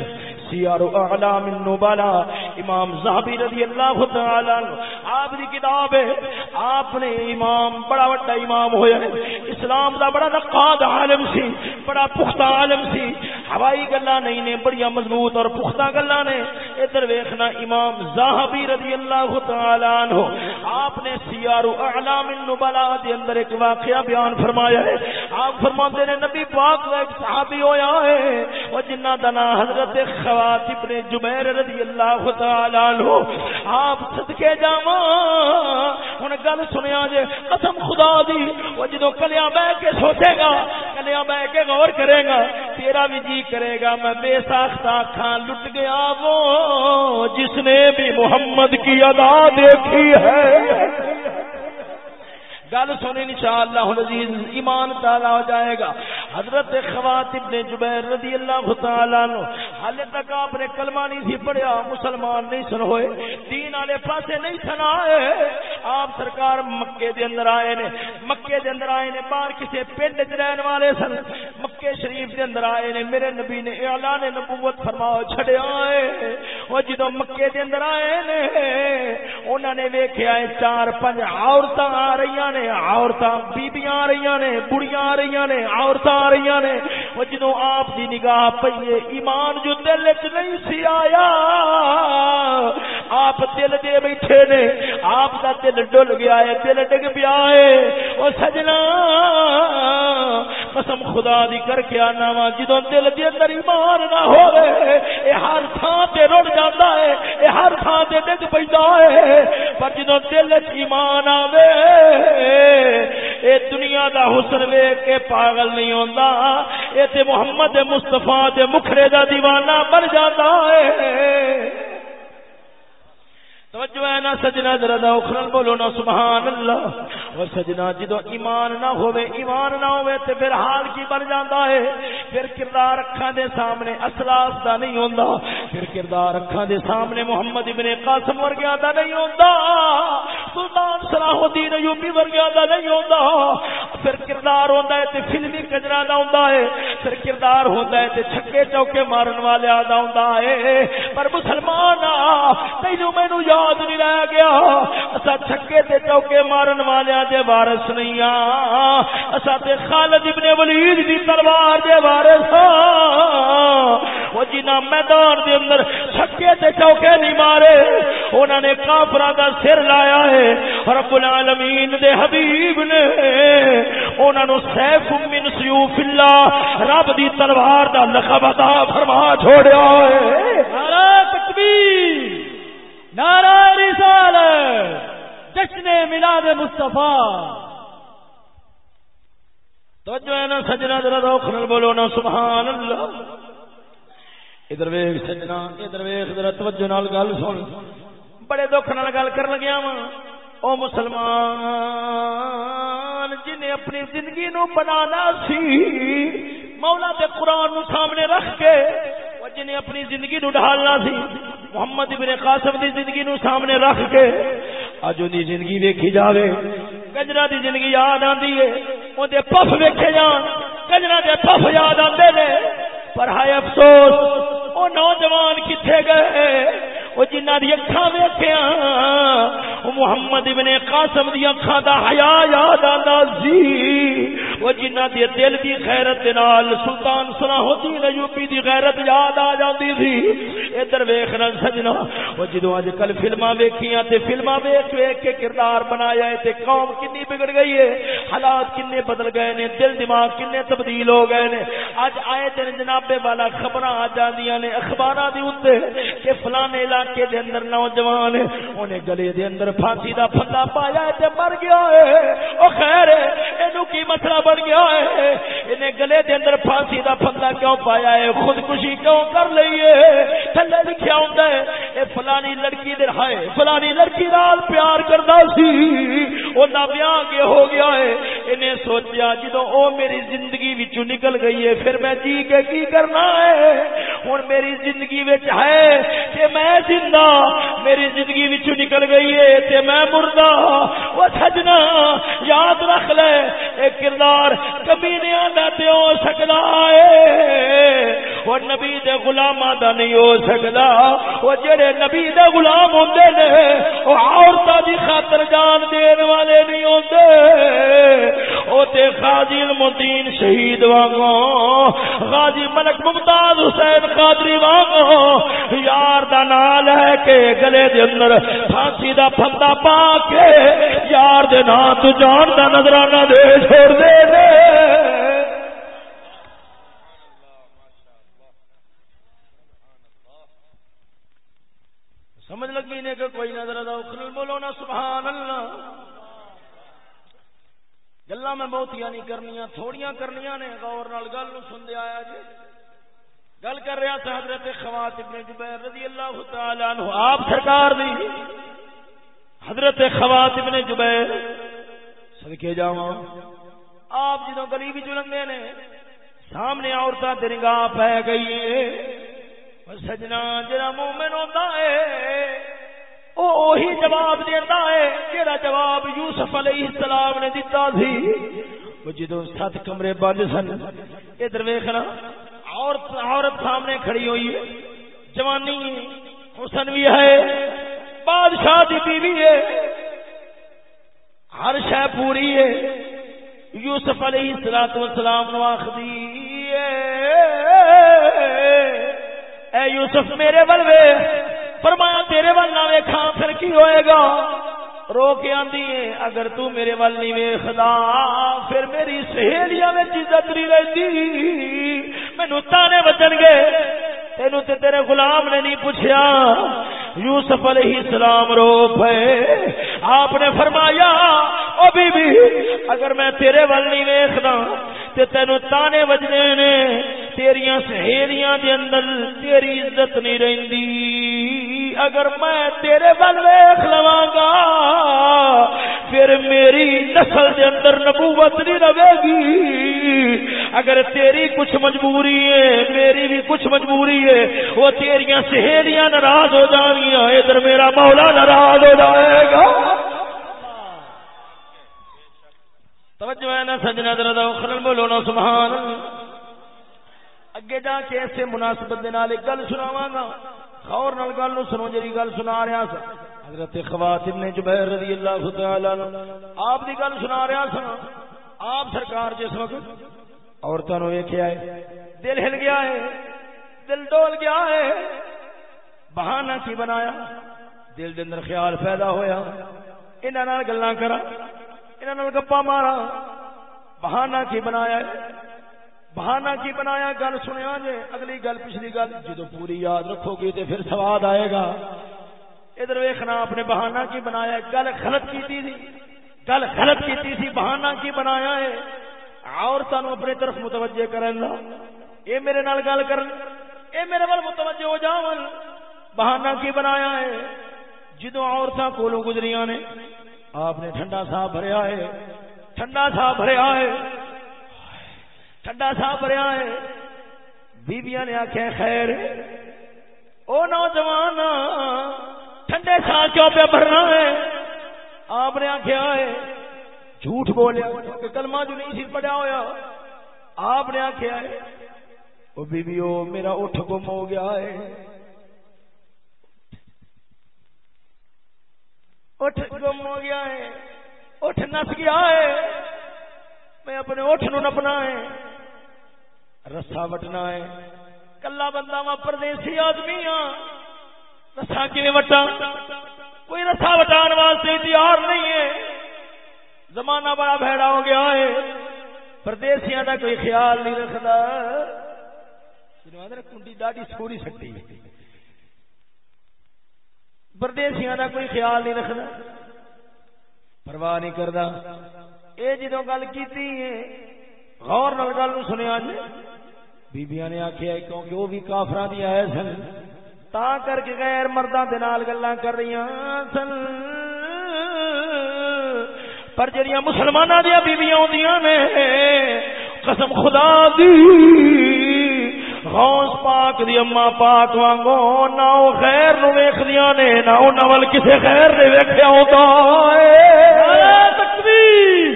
سیار اعلام النبلا امام زہبی رضی اللہ تعالی عنہ۔ آپ دی کتاب ہے۔ آپ نے امام، بڑا بڑا امام ہویا ہے۔ اسلام دا بڑا نقاد عالم سی، بڑا پختہ عالم سی۔ ہوائی گلا نہیں نے بڑی مضبوط اور پختہ گلا نے۔ ادھر ویخنا امام زاہبی رضی اللہ تعالی عنہ۔ آپ نے سیارو اعلام النبلا دے اندر ایک واقعہ بیان فرمایا ہے۔ آپ فرماتے ہیں نبی پاک کا ایک صحابی ہویا ہے۔ وہ جنہ دنا حضرت خوات ابن جبیر رضی اللہ تعالی عنہ۔ آپ صدقے جاواں۔ ہن گل سنیا جے، قسم خدا دی، وہ جدوں کلیاں بیٹھ کے سوچے گا کلیاں بہ کے غور کرے گا، تیرا بھی جی کرے گا، میں بے ساختہ کھان لٹ گیا وہ جس نے بھی محمد کی ادا دیکھی ہے۔ گل سنی انشاءاللہ العزیز ایمان تعالی ہو جائے گا۔ حضرت خوات ابن جبیر رضی اللہ تعالی عنہ حال تک آپ نے کلمہ نہیں سی پڑھیا، مسلمان نہیں سن ہوئے، دین والے پاسے نہیں سن آئے۔ آپ سرکار مکے دے اندر آئے نے، مکے دے اندر آئے نے، باہر کسی پنڈ وچ رہن والے سن۔ مکے شریف دے اندر آئے نے، میرے نبی نے اعلان نبوت فرماؤ چھڑے آئے وہ جدوں مکے دے اندر آئے نے، انہاں نے ویکھیا چار پنج عورتاں آ رہی نے، عورتاں بیبیاں آ رہی نے، بڑیاں آ رہی نے، عورتاں آ رہی نے۔ وہ جدو آپ دی نگاہ پئیے ایمان جو دل چ نہیں سی آیا، آپ دل دے بیٹھے نے، آپ کا دل ڈل گیا ہے، دل ڈگ پیا ہے۔ وہ سجنا، قسم خدا دی کر کے آنا وا جدو دل دے اندر ایمان نہ ہو اے ہر تھان تے رڑ جاتا ہے، اے ہر تھان تے ڈگ پیندا ہے۔ پر جدو دل چ ایمان آوے اے دنیا دا حسن ویکھ کے پاگل نہیں ہوندا۔ اے تے محمد مصطفی دے مکھرے دا دیوانہ بن جاتا ہے۔ توجہ ہے نا سجنا ذرا دا اخرن بولو نا سبحان اللہ اور سجنا جدو ایمان نہ ہوے ایمان نہ ہوے تے پھر حال کی بن جاندا ہے۔ پھر کردار اکھاں دے سامنے اسلاف دا نہیں ہوندا۔ پھر کردار اکھاں دے سامنے محمد ابن قاسم ورگیا دا نہیں ہوندا۔ سلطان صلاح الدین ایوبی ورگیا دا نہیں ہوندا۔ پھر کردار ہوندا ہے تے فلمی کجرا دا ہوندا ہے۔ پھر کردار ہوندا ہے تے چھکے چوکے مارن والے دا ہوندا ہے۔ پر مسلمان تینو مینوں یاد یاد نہیں رہ گیا۔ اسا چھکے تے چوکے مارن والے دے وارث نہیں ہاں اسا تے خالد ابن ولید دی تلوار دے وارث ہاں وہ جنہ میدان دے اندر چھکے تے چوکے نہیں مارے، انہاں نے کافراں دا سر لایا ہے۔ رب العالمین دے حبیب نے انہاں نو سیف من سیوف اللہ رب دی تلوار دا لقب عطا فرما چھوڑیا ہے۔ نعرہ تکبیر۔ نعرہ رسال جشن میلاد مصطفیٰ۔ تو جو ہے نا سجنا، ذرا روک نل بولو نا، سبحان اللہ۔ ادھر ویخ سجنا، ادھر ویخ ذرا توجہ نال گل سن۔ بڑے دکھ نال گل کر لگیا وا او مسلمان، جنہیں اپنی زندگی نو بنانا سی، مولا دے قرآن نو سامنے رکھ کے جنہیں اپنی زندگی نو ڈھالنا سی۔ محمد ابن قاسم دی زندگی نو سامنے رکھ کے اج دی زندگی ویکھی جاوے۔ کجرا دی زندگی یاد آندی ہے۔ اون دے پف ویکھے جان۔ کجرا دے پف یاد آندے نے۔ پر ہائے افسوس او نوجوان کتھے گئے؟ او جنہ دی اکھاں ویکھیاں، او محمد ابن قاسم دی اکھاں دا حیا یاد آندا سی۔ او جنہ دی دل دی غیرت نال سلطان صلاح الدین ایوبی دی غیرت یاد آ جاندی سی۔ ادھر ویکھنا سجنا۔ او جدوں اج کل فلماں ویکھیاں تے فلماں ویکھ ویکھ کے کردار بنایا ہے تے قوم کنی بگڑ گئی ہے۔ حالات کنے بدل گئے نے، دل دماغ کنے تبدیل ہو گئے نے۔ اج آئے دن جنابے والا خبراں آ جاندیاں نے، اخباراں دی اوتے کہ فلانے علاقے علاقے دے اندر نوجوان اونے گلے دے اندر پھانسی دا پھندا پایا تے مر گیا ہے۔ او خیر اینو کی مسئلہ بن گیا ہے؟ اینے گلے دے اندر پھانسی دا پھندا کیوں پایا ہے؟ خودکشی کیوں کر لئی ہے؟ تھلے لکھیا ہوندا ہے، اے فلانی لڑکی دے ہائے، فلانی لڑکی نال پیار کردا سی، اوندا بیاہ کے ہو گیا ہے۔ اینے سوچیا جدوں او میری زندگی وچوں نکل گئی ہے، پھر میں جی کے کی کرنا ہے؟ ہن میری زندگی وچ ہے کہ میں زندہ میری زندگی وچوں نکل گئی ہے تے میں مردہ۔ او سجنا، یاد رکھ لے، اے کردار کبھی نہیں آندا تے ہو سکدا ہے او نبی دے غلاماں دا نہیں ہو سکدا۔ او جڑے نبی دے غلام ہوندے نے او عورتاں دی خاطر جان دین والے نہیں ہوندے۔ او تے غازی المدین شہید وانگو۔ غازی ملک ممتاز حسین قادری وانگو۔ یار دا نال ہے کہ گلے دے اندر پھانسی دا پھندا پا کے یار دے نا تو جان دا نظرانہ دے چھوڑ دے دے۔ سمجھ لگ بھی نہیں کہ کوئی نظر ادا اخرل بولو نا، سبحان اللہ۔ گلا میں بہت نہیں کرنی تھوڑیاں کرنی نے، غور نال گل سن دے آیا جی۔ گل کر رہا تھا حضرت خوات ابن جبیر رضی اللہ تعالی عنہ، آپ سرکار دی۔ حضرت خوات ابن جبیر، صدقے جاواں۔ آپ جدوں گلی وچ لنگے نے، سامنے عورتاں تے نگاہ پے گئی ہے۔ سجنا جا مومن ہوتا ہے وہی جواب دیتا ہے جہاں جواب یوسف علیہ السلام نے دتا سی۔ جدو سات کمرے بند سن، ادھر ویخنا عورت عورت سامنے کھڑی ہوئی ہے۔ جوانی حسن بھی ہے۔ بادشاہ کی بیوی ہے۔ ہر شہ پوری ہے۔ یوسف علیہ السلام نو آخری اے یوسف میرے بلوے فرمایا تیرے ول نہ ویکھاں، پھر کی ہوئے گا؟ رو کے آندی ہے اگر تو میرے ول نہیں ویکھدا پھر میری سہیلیاں وچ عزت نہیں رہندی مینوں تانے بچن گے۔ تینو تے تیرے غلام نے نہیں پوچھیا۔ یوسف علیہ السلام رو پے آپ نے فرمایا، او بی بی اگر میں تیرے ول نہیں ویکھدا تے تینو تانے وجنے نے، تیریاں سہیلیاں دے اندر تیری عزت نہیں رہندی۔ اگر میں تیرے ول ویکھ لواں گا پھر میری نسل دے اندر نبوت نہیں رہے گی۔ اگر تیری کچھ مجبوری ہے، میری بھی کچھ مجبوری ہے، وہ تیریاں سہیلیاں ناراض ہو جانگیاں، ادھر میرا مولا ناراض ہو جائے گا۔ توجہ ہے نا سجنا درد خلل بولو نا، سبحان اگے جا کے ایسے مناسبت دے نال گل سناواں گا۔ غور نال گل نو سنو، جڑی گل سنا رہا سا۔ حضرت خواتم نے جبیر رضی اللہ تعالی عنہ، آپ دی گل سنا رہا سا۔ آپ سرکار جس وقت عورتوں نو ویکھیا ہے، دل ہل گیا ہے، دل ڈول گیا ہے، بہانہ کی بنایا، دل دے اندر خیال پیدا ہویا۔ انہاں نال گلاں کراں انہوں گپا مارا بہانا کی بنایا بہانا کی بنایا گل سنیا جے، اگلی گل پچھلی گل، جدو پوری یاد رکھو گی تو پھر سواد آئے گا۔ ادھر ویخنا اپنے بہانا کی بنایا، گل غلط کی تھی گل غلط کی تھی بہانا کی بنایا ہے۔ عورتوں اپنے طرف متوجہ کرن لا اے میرے نال گل کرن اے میرے وال متوجہ ہو جاون۔ بہانا کی بنایا ہے۔ جدو عورتاں کولوں گزریاں نے، آپ نے ٹھنڈا سا بھریا ہے۔ ٹھنڈا سا بھریا ہے۔ ٹھنڈا سا بھریا ہے۔ بیبیا نے آخیا خیر، او نوجوان، ٹھنڈے سا کیوں پہ بھرنا ہے؟ آپ نے آخیا ہے، جھوٹ بولیا کہ کلمہ جو نہیں سی پڑیا ہوا آپ نے آخیا ہے وہ بیبی میرا اٹھ گم ہو گیا ہے۔ اٹھ گم ہو گیا ہے، اٹھ نس گیا ہے۔ میں اپنے اٹھ نو نپنا ہے۔ رسا وٹنا ہے۔ کلا بندہ میں پردیسی آدمی ہاں۔ رسا کی وٹا کوئی رسا وٹان واسطے تیار نہیں ہے۔ زمانہ بڑا بھڑا ہو گیا ہے۔ پردیسیاں کا کوئی خیال نہیں رکھتا کنڈی ڈاڈی سوری سکتی پردیسیاں کا کوئی خیال نہیں رکھنا پرواہ نہیں کرتا یہ جدو گل کی غور نال گل سنیا جی بیبیاں نے آخیا کیونکہ وہ بھی کافر دیا ہے سن۔ تا کر کے غیر مردوں کے نال گلا کر رہی سن۔ پر جہاں مسلمانوں دیا بیبیاں آدی نے، قسم خدا دی۔ غوث پاک دی اما پاک وانگو نہ او خیر نو ویکھدیاں نے، نہ او نول کسے خیر نے ویکھیا ہوندا اے تکبیر،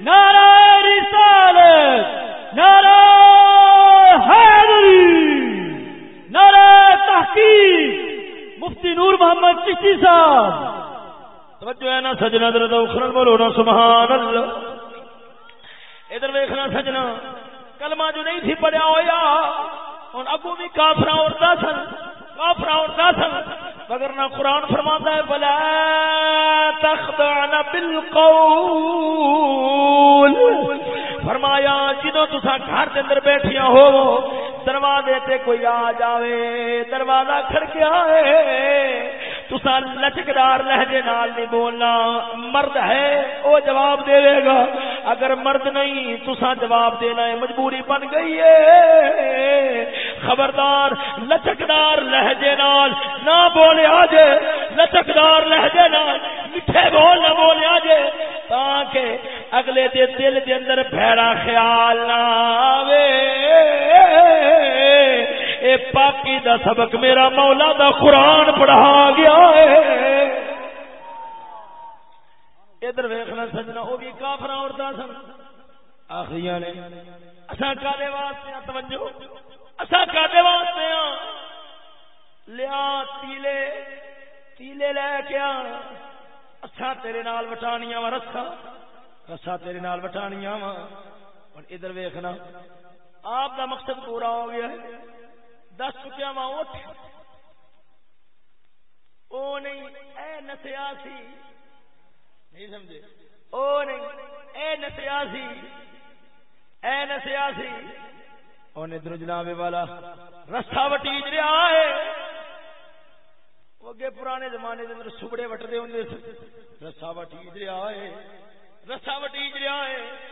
نعرہ رسالت، نعرہ حیدری نعرہ تحقیق! مفتی نور محمد چشتی صاحب! توجہ ہے نا سجنا در اخرن بولو نا، سبحان اللہ! ادھر ویخنا سجنا۔ کلمہ جو نہیں تھی پڑیا ہویا ہوں اگو بھی کافر عورتیں سن کافر عورتیں سن۔ مگر نہ قرآن فرماتا ہے، بلا تخضعن بالقول. فرمایا جدو تسا گھر کے اندر بیٹھیاں ہو، دروازے تے کوئی آ جاوے، دروازہ کھڑکیا ہے تسا لچکدار لہجے نال نہیں بولنا۔ مرد ہے وہ جواب دے گا۔ اگر مرد نہیں تسا جواب دینا ہے، مجبوری بن گئی ہے۔ خبردار، لچکدار لہجے نال نہ بولیا جے لچکدار لہجے نال میٹھے بول نہ بولیا جے تاکہ اگلے دے دل دے اندر بھڑا خیال نہ آوے۔ اے پاکی دا سبق میرا مولا دا قرآن پڑھا گیا ہے۔ ادھر ویخنا سجنا، وہ بھی کافر عورتیں سن۔ آخری نے اصا کالے واسطے توجہ۔ اصا کالے واسطے لیا تیلے تیلے لے کے اصا تیرے نال وٹانیاں وا رسا رسا تیرے نال وٹانیاں وا اور ادھر ویخنا آپ دا مقصد پورا ہو گیا ہے۔ دس چکیا وا اٹھ۔ او نہیں اے نسیا سی۔ نہیں سمجھے۔ او نہیں اے نسیا سی۔ اے نسیا سی۔ اون ادھر جناب والا۔ رسا وٹیج رہا ہے۔ اگے پرانے زمانے دے اندر سبڑے وٹدے ہوندے رسا وٹیج رہا ہے۔ رسا وٹیج رہا ہے۔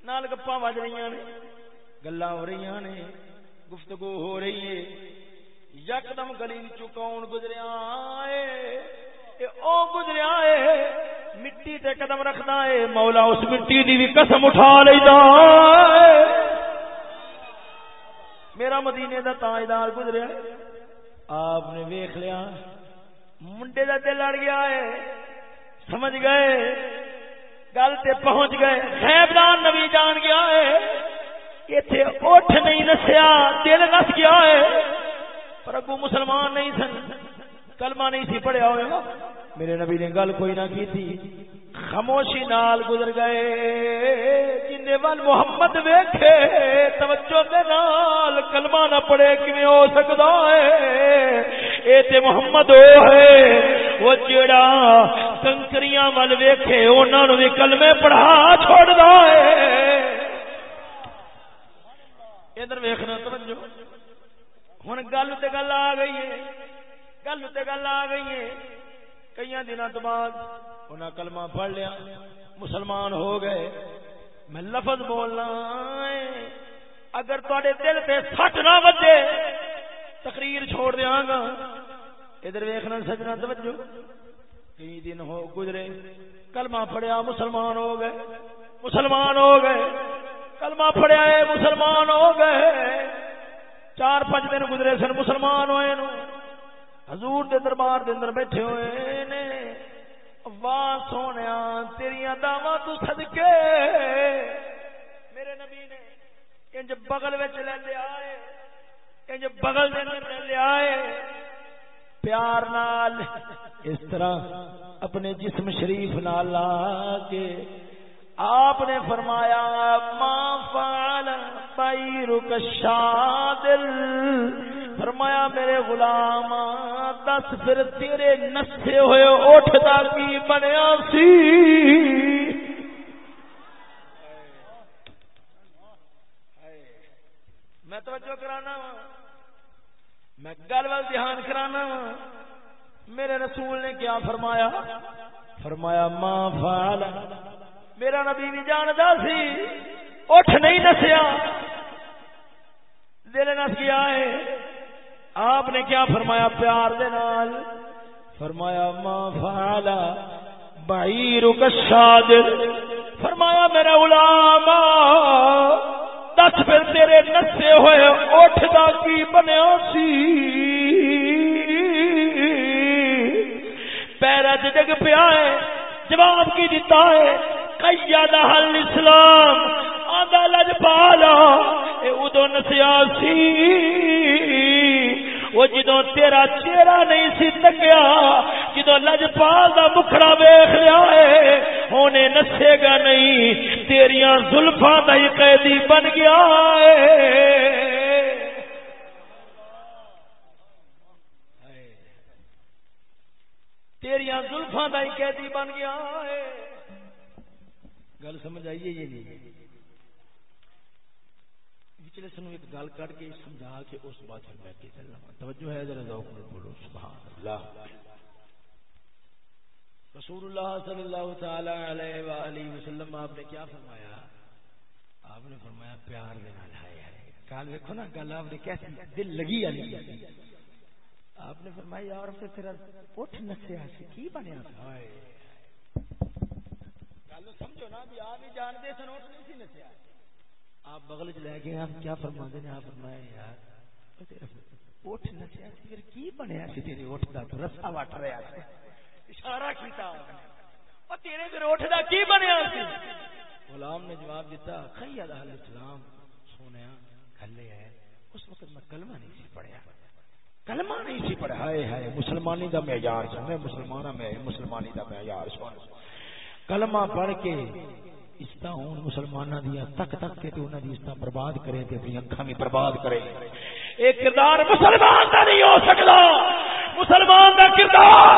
نال گپاں وج رہی نے۔ گلاں ہو رہی نے۔ گفتگو ہو رہی ہے۔ یکدم گلی چکاؤن گزریا ہے؟ او گزریا مٹی تے قدم رکھدا ہے۔ مولا اس مٹی دی بھی قسم اٹھا لیندا میرا مدینے دا تاجدار گزریا آپ نے ویکھ لیا۔ منڈے دا دل لڑ گیا ہے۔ سمجھ گئے۔ گل تے پہنچ گئے۔ خیبدان نبی جان گیا ہے۔ ایتھے اٹھ نہیں نسیا، دل نس گیا ہے۔ پر اگو مسلمان نہیں سن، کلمہ نہیں سی پڑھیا ہوئے میرے نبی نے گل کوئی نہ کی تھی خاموشی نال گزر گئے۔ جن ول محمد ویکھے، توجہ دے نال کلمہ نہ پڑھے کیویں ہو سکدا ہے؟ اے تے محمد او ہے۔ وہ جڑا کنکریاں ول ویکھے، انہاں نو وی کلمے پڑھا چھوڑدا ہے۔ ادھر ویکھنا، توجہ۔ ہن گل تے گل آ گئی ہے۔ گل تے گل آ گئی ہے۔ کئی دنوں تو بعد انہیں کلمہ پڑھ لیا۔ مسلمان ہو گئے۔ میں لفظ بولنا اگر تے دل پہ سٹ نہ بجے تقریر چھوڑ دیا گا۔ ادھر ویخنا سجنا، توجہ۔ کئی دن ہو گزرے کلمہ پڑیا مسلمان ہو گئے۔ مسلمان ہو گئے۔ کلمہ پڑیا مسلمان ہو گئے۔ چار پانچ دن گزرے سن، مسلمان ہوئے نو۔ حضور دے دربار دے اندر بیٹھے ہوئے نے۔ واہ سونے تیریا داوا تو صدقے۔ میرے نبی نے انج بغل وچ لے لیا ہے انج بغل دے اندر لے لیا ہے پیار نال، اس طرح اپنے جسم شریف نال لا کے آپ نے فرمایا ماں فعل بیرک الشادل فرمایا، میرے غلام، دس پھر تیرے نسے ہوئے اٹھتا کی بنیا سی. میں توجہ کرانا وا۔ میں گل وال دھیان کرانا وا۔ میرے رسول نے کیا فرمایا؟ فرمایا ماں فعل میرا نبی بھی جانتا سی۔ اٹھ نہیں نسیا۔ دل نس گیا ہے۔ آپ نے کیا فرمایا؟ پیار دے نال۔ فرمایا ماں فعلا بعیر کشادر فرمایا میرا غلام دس پھر تیرے نسے ہوئے اٹھدا کی بنیا سی؟ پیرا ڈگ پیا ہے، جواب کی دیتا ہے؟ قید حل اسلام، آدھا لجپالا اے ادو نسیا سی وہ جدو تیرا چہرہ نہیں سی تکیا جدو لجپال دا مکھڑا ویخ لیا ہے، ہونے نسے گا نہیں، تیریاں زلفاں دا ہی قیدی بن گیا ہے۔ تیریاں زلفاں دا ہی قیدی بن گیا ہے۔ گل سمجھ آئیے یہ نہیں؟ پچھلے سنو ایک گل کر کے سمجھا کے اس بات پھر میں کے چلنا توجہ ہے ذرا ذوق میں بولو، سبحان اللہ۔ رسول اللہ صلی اللہ تعالی علیہ وآلہ وسلم، آپ نے کیا فرمایا؟ آپ نے فرمایا پیار دے نال ہائے ہائے دیکھو نا، گل آپ نے کیسی؟ دل لگی علی آپ نے فرمایا، یار پھر تیرا اٹھ نسیا سی، کی بنیا ہائے۔ گل سمجھو نا، بھی آپ ہی جانتے سن اٹھ نہیں سی نسیا آپ بغل چ لے گئے، آپ کیا فرما دے آپ فرمایا یار اٹھ نسیا پھر کی بنیا سی؟ تیرے اٹھ دا تو رسا وٹ رہا سی؟ اشارہ کیتا اور تیرے پھر اٹھ دا کی بنیا سی؟ غلام نے جواب دیتا، خی اہل اسلام سونے کھلے ہے، اس وقت میں کلمہ نہیں سی پڑھیا۔ کلمہ نہیں سی پڑھا ہائے ہائے، مسلمانی دا معیار سن مسلمانہ میں، مسلمانی دا معیار سن۔ کلمہ پڑھ کے استا ہون مسلمانہ دیا تک تک کے تو انہاں دی استا برباد کرے تے اپنی اکھاں بھی برباد کرے۔ ایک کردار مسلمان دا نہیں ہو سکدا۔ مسلمان دا کردار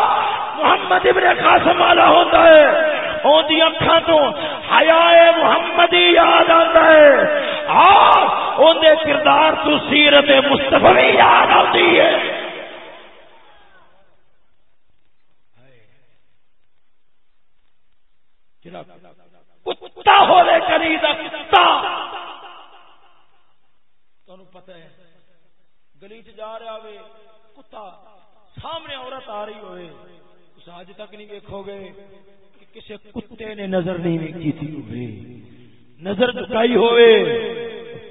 محمد ابن قاسم والا ہوتا ہے۔ اون دی اکھاں تو حیا محمدی یاد آتا ہے۔ ہاں اون دے کردار تو سیرت مصطفی یاد آتی ہے۔ کتا ہو کری دا کتا۔ تمہیں پتہ ہے، گلی چ جا رہا ہوئے کتا۔ سامنے عورت آ رہی ہوئے اس آج تک نہیں دیکھو گے کہ کسی کتے نے نظر نہیں کی تھی ہوئے نظر چکائی ہوئے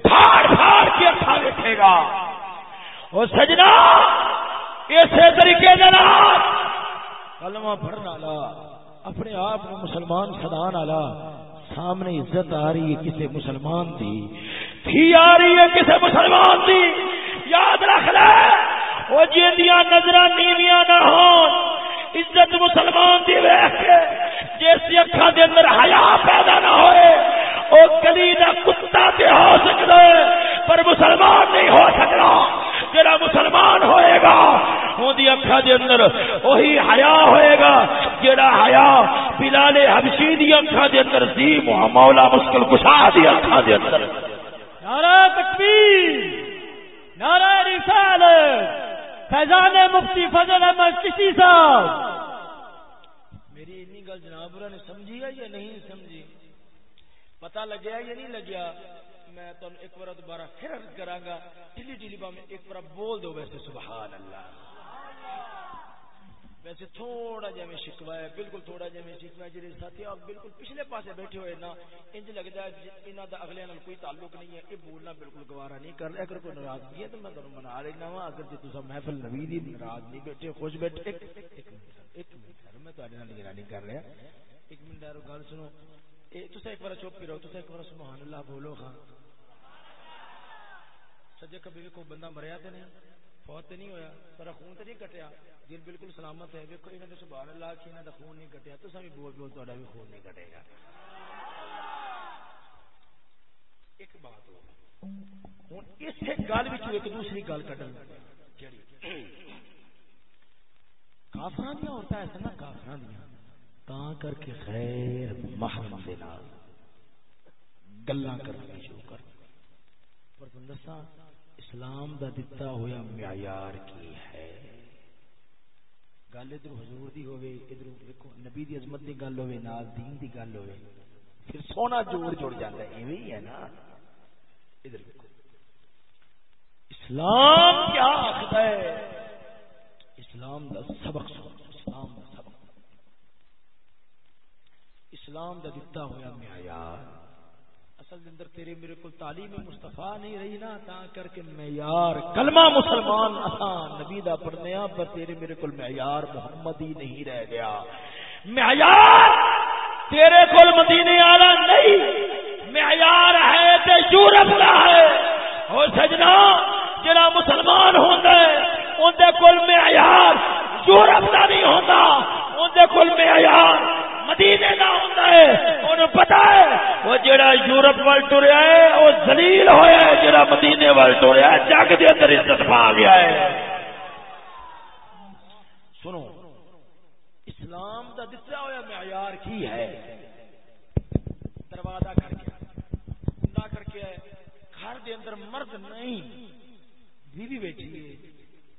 پھاڑ پھاڑ کے اکھا دیکھے گا۔ اور سجنا، اسی طریقے کلمہ پڑھنے والا۔ اپنے آپ کو مسلمان سدان والا سامنے عزت آ رہی ہے کسی مسلمان دی، تھی آ رہی ہے کسی مسلمان دی۔ یاد رکھ لے، وہ جیندیاں نظر نیویاں نہ ہون۔ عزت مسلمان دی ویخ کے جس اکھا دے اندر حیا پیدا نہ ہوئے، او گلی دا کتا تے ہو سکتا ہے پر مسلمان نہیں ہو سکتا جڑا مسلمان ہوئے گا۔ دی اکھا دے اندر وہی حیا ہوئے گا جڑا حیا بلال حبشی دی اکھا دے اندر سی مولا مشکل کشا دی اکھا دے اندر۔ نعرہ تکبیر نعرہ رسالت فیضان مفتی فضل احمد کسی صاحب۔ میری انی گل جناب نے سمجھی ہے یا نہیں سمجھی؟ پتہ لگیا یا نہیں لگیا؟ میں تم ایک بار دوبارہ پھر عرض کراں گا ٹلی ٹلی با میں ایک بار بول دو ویسے سبحان اللہ ویسے تھوڑا جا میں شکوا ہے، بالکل تھوڑا جا میں شکوا ہے، جڑے ساتھی آپ بالکل پچھلے پاسے بیٹھے ہوئے نا، انج لگدا ہے جی انہاں دا اگلے نال کوئی تعلق نہیں ہے کہ بولنا بالکل گوارا نہیں کر اگر کوئی ناراضگی ہے تو میں تانوں منا لینا وا اگر جے تساں محفل نبی دی ناراض نہیں بیٹھے، خوش بیٹھے، ایک منٹ ایک منٹ میں تہاڈے نال نگرانی کر رہا ہاں۔ ایک منٹ، یار، گل سنو، اے ایک بار چپ کرو تساں ایک بار سبحان اللہ بولو خان۔ سجے کبھی کوئی بندہ مریا تے نہیں، فوت نہیں ہویا، سارا خون تے نہیں کٹیا، دل بالکل سلامت ہے۔ دیکھو انہوں نے سبحان اللہ کی انہوں خون نہیں کٹیا تو سب بول بول تا بھی خون نہیں کٹے گا۔ ایک بات ہو ہوں اس گل ایک دوسری گل کٹن جڑی کافر دیا ہوتا ہے نا کافر دیا تا کر کے خیر محرم دے نال گلاں کرنی شروع کر۔ پر تم دساں اسلام دا دتا ہویا معیار کی ہے؟ گل ادھر حضور دی ہوے ادھر دیکھو نبی دی عظمت دی گل ہوے نال دین دی گل ہوے پھر سونا جوڑ جوڑ جاتا ہے، ایویں ہی ہے نا؟ ادھر دیکھو اسلام کیا آخدا ہے؟ اسلام دا سبق سن اسلام دا سبق۔ اسلام دا دتا ہویا معیار۔ اصل اندر تیرے میرے کو تعلیم مصطفیٰ نہیں رہی نا، تا کر کے معیار کلمہ مسلمان آسان نبی دا پڑھنے پر تیرے میرے کو معیار محمد ہی نہیں رہ گیا۔ معیار تیرے کو مدینے والا نہیں معیار ہے تے یورپ کا ہے۔ اور سجنا، جڑا مسلمان ہوندا ہے، اون دے کول معیار یورپ دا نہیں ہوندا۔ اون دے کول معیار مدینے کا ہوتا ہے۔ انہوں پتا ہے، وہ جڑا یورپ وال ٹریا ہے، وہ زلیل ہوا ہے، جڑا مدینے وال ٹریا ہے، جگ کے اندر عزت پا گیا ہے۔ سنو، اسلام کا دسیا ہوا معیار کی ہے؟ دروازہ کر کے نہ کر کے، گھر دے اندر مرد نہیں۔ بیوی بیٹھی ہے،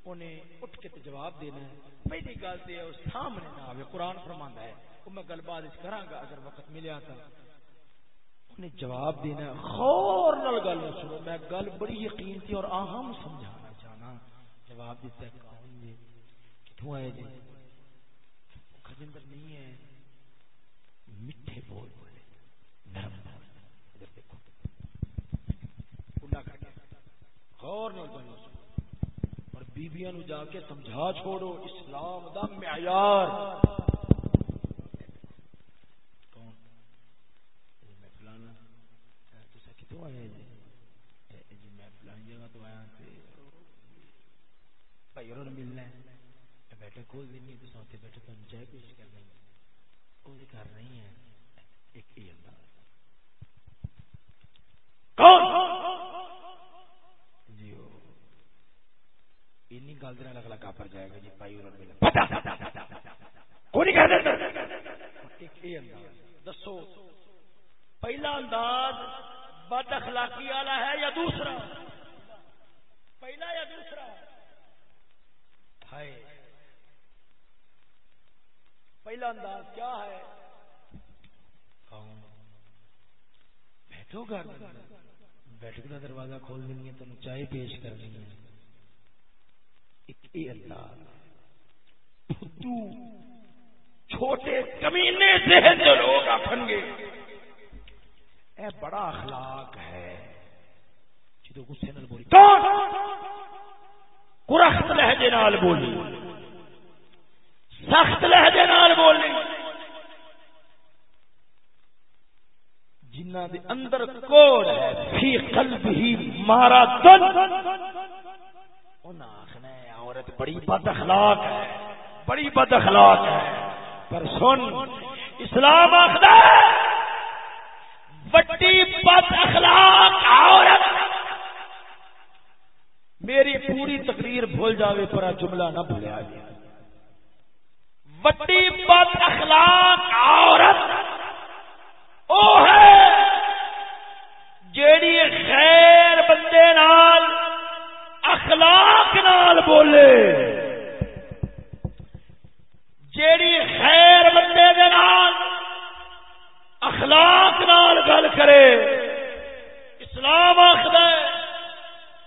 انہیں اٹھ کے جواب دینا ہے۔ پہلی گل تو سامنے نہ آئے قرآن فرما ہے میں گل بات کرا گا اگر وقت ملیا تو انہیں جواب دینا خور نل گل سنو۔ میں گل بڑی یقین تھی اور اہم سمجھانا چاہنا۔ جواب دیتا ہے، کون جی کتوں آئے جی؟ خجندر نہیں ہے۔ میٹھے بول بولے۔ نرم بول۔ ادھر دیکھو۔ کر کے غور نل گل سنو۔ اور بیبیاں نو جا کے سمجھا چھوڑو، اسلام دا معیار۔ ملنا بیٹھے کھول دینی تو سوتے بیٹھے تو چائے پیش کر دیں وہ کر رہی ہیں ایک انداز کون؟ جی اینی گل دن اگلا کاپر جائے گا۔ جی پائی اور کوئی نہیں ایک انداز دسو۔ پہلا انداز بد اخلاقی والا ہے یا دوسرا؟ پہلا یا دوسرا؟ پہلا انداز کیا ہے؟ بیٹھو گھر۔ بیٹھک کا دروازہ کھول دینی ہے تمہیں چائے پیش کرنی ہے۔ ایک یہ انداز چھوٹے کمینے ذہن جو لوگ آخن گے۔ اے بڑا اخلاق ہے۔ جدو غصے نال بولی کرخت لہجے نال بولی۔ سخت لہجے نال بولی۔ جنہ دے اندر کوڑ ہے فی قلب ہی مارا دن انہاں آخنا ہے عورت بڑی بد اخلاق ہے۔ بڑی بد اخلاق ہے۔ پر سن اسلام آخنا بڑی بد اخلاق عورت۔ میری پوری تقریر بھول جاوے پر جملہ نہ بھولیا۔ گیا وڈی بد اخلاق عورت۔ او ہے۔ جیڑی خیر بندے نال، اخلاق نال بولے۔ جیڑی خیر بندے دے نال اخلاق نال گل کرے۔ اسلام آخر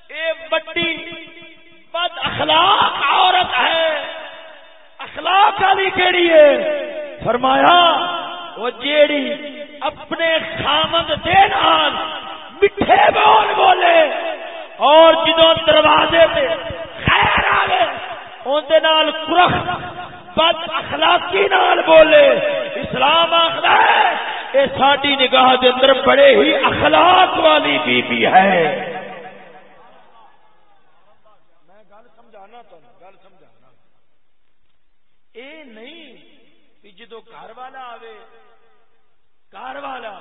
اے بڑی بد اخلاق عورت ہے۔ اخلاق والی کیڑی ہے؟ فرمایا، وہ جیڑی اپنے خامد دے نال میٹھے بول بولے اور جدو دروازے پہ خیر آئے اندر نال کرخ بد اخلاقی نال بولے۔ اسلام آخر ہے یہ ساری نگاہ دے اندر بڑے ہی اخلاق والی بی بی ہے۔ میں گل سمجھانا تو گل سمجھانا۔ اے نہیں کہ جدو گھر والا آوے، گھر والا،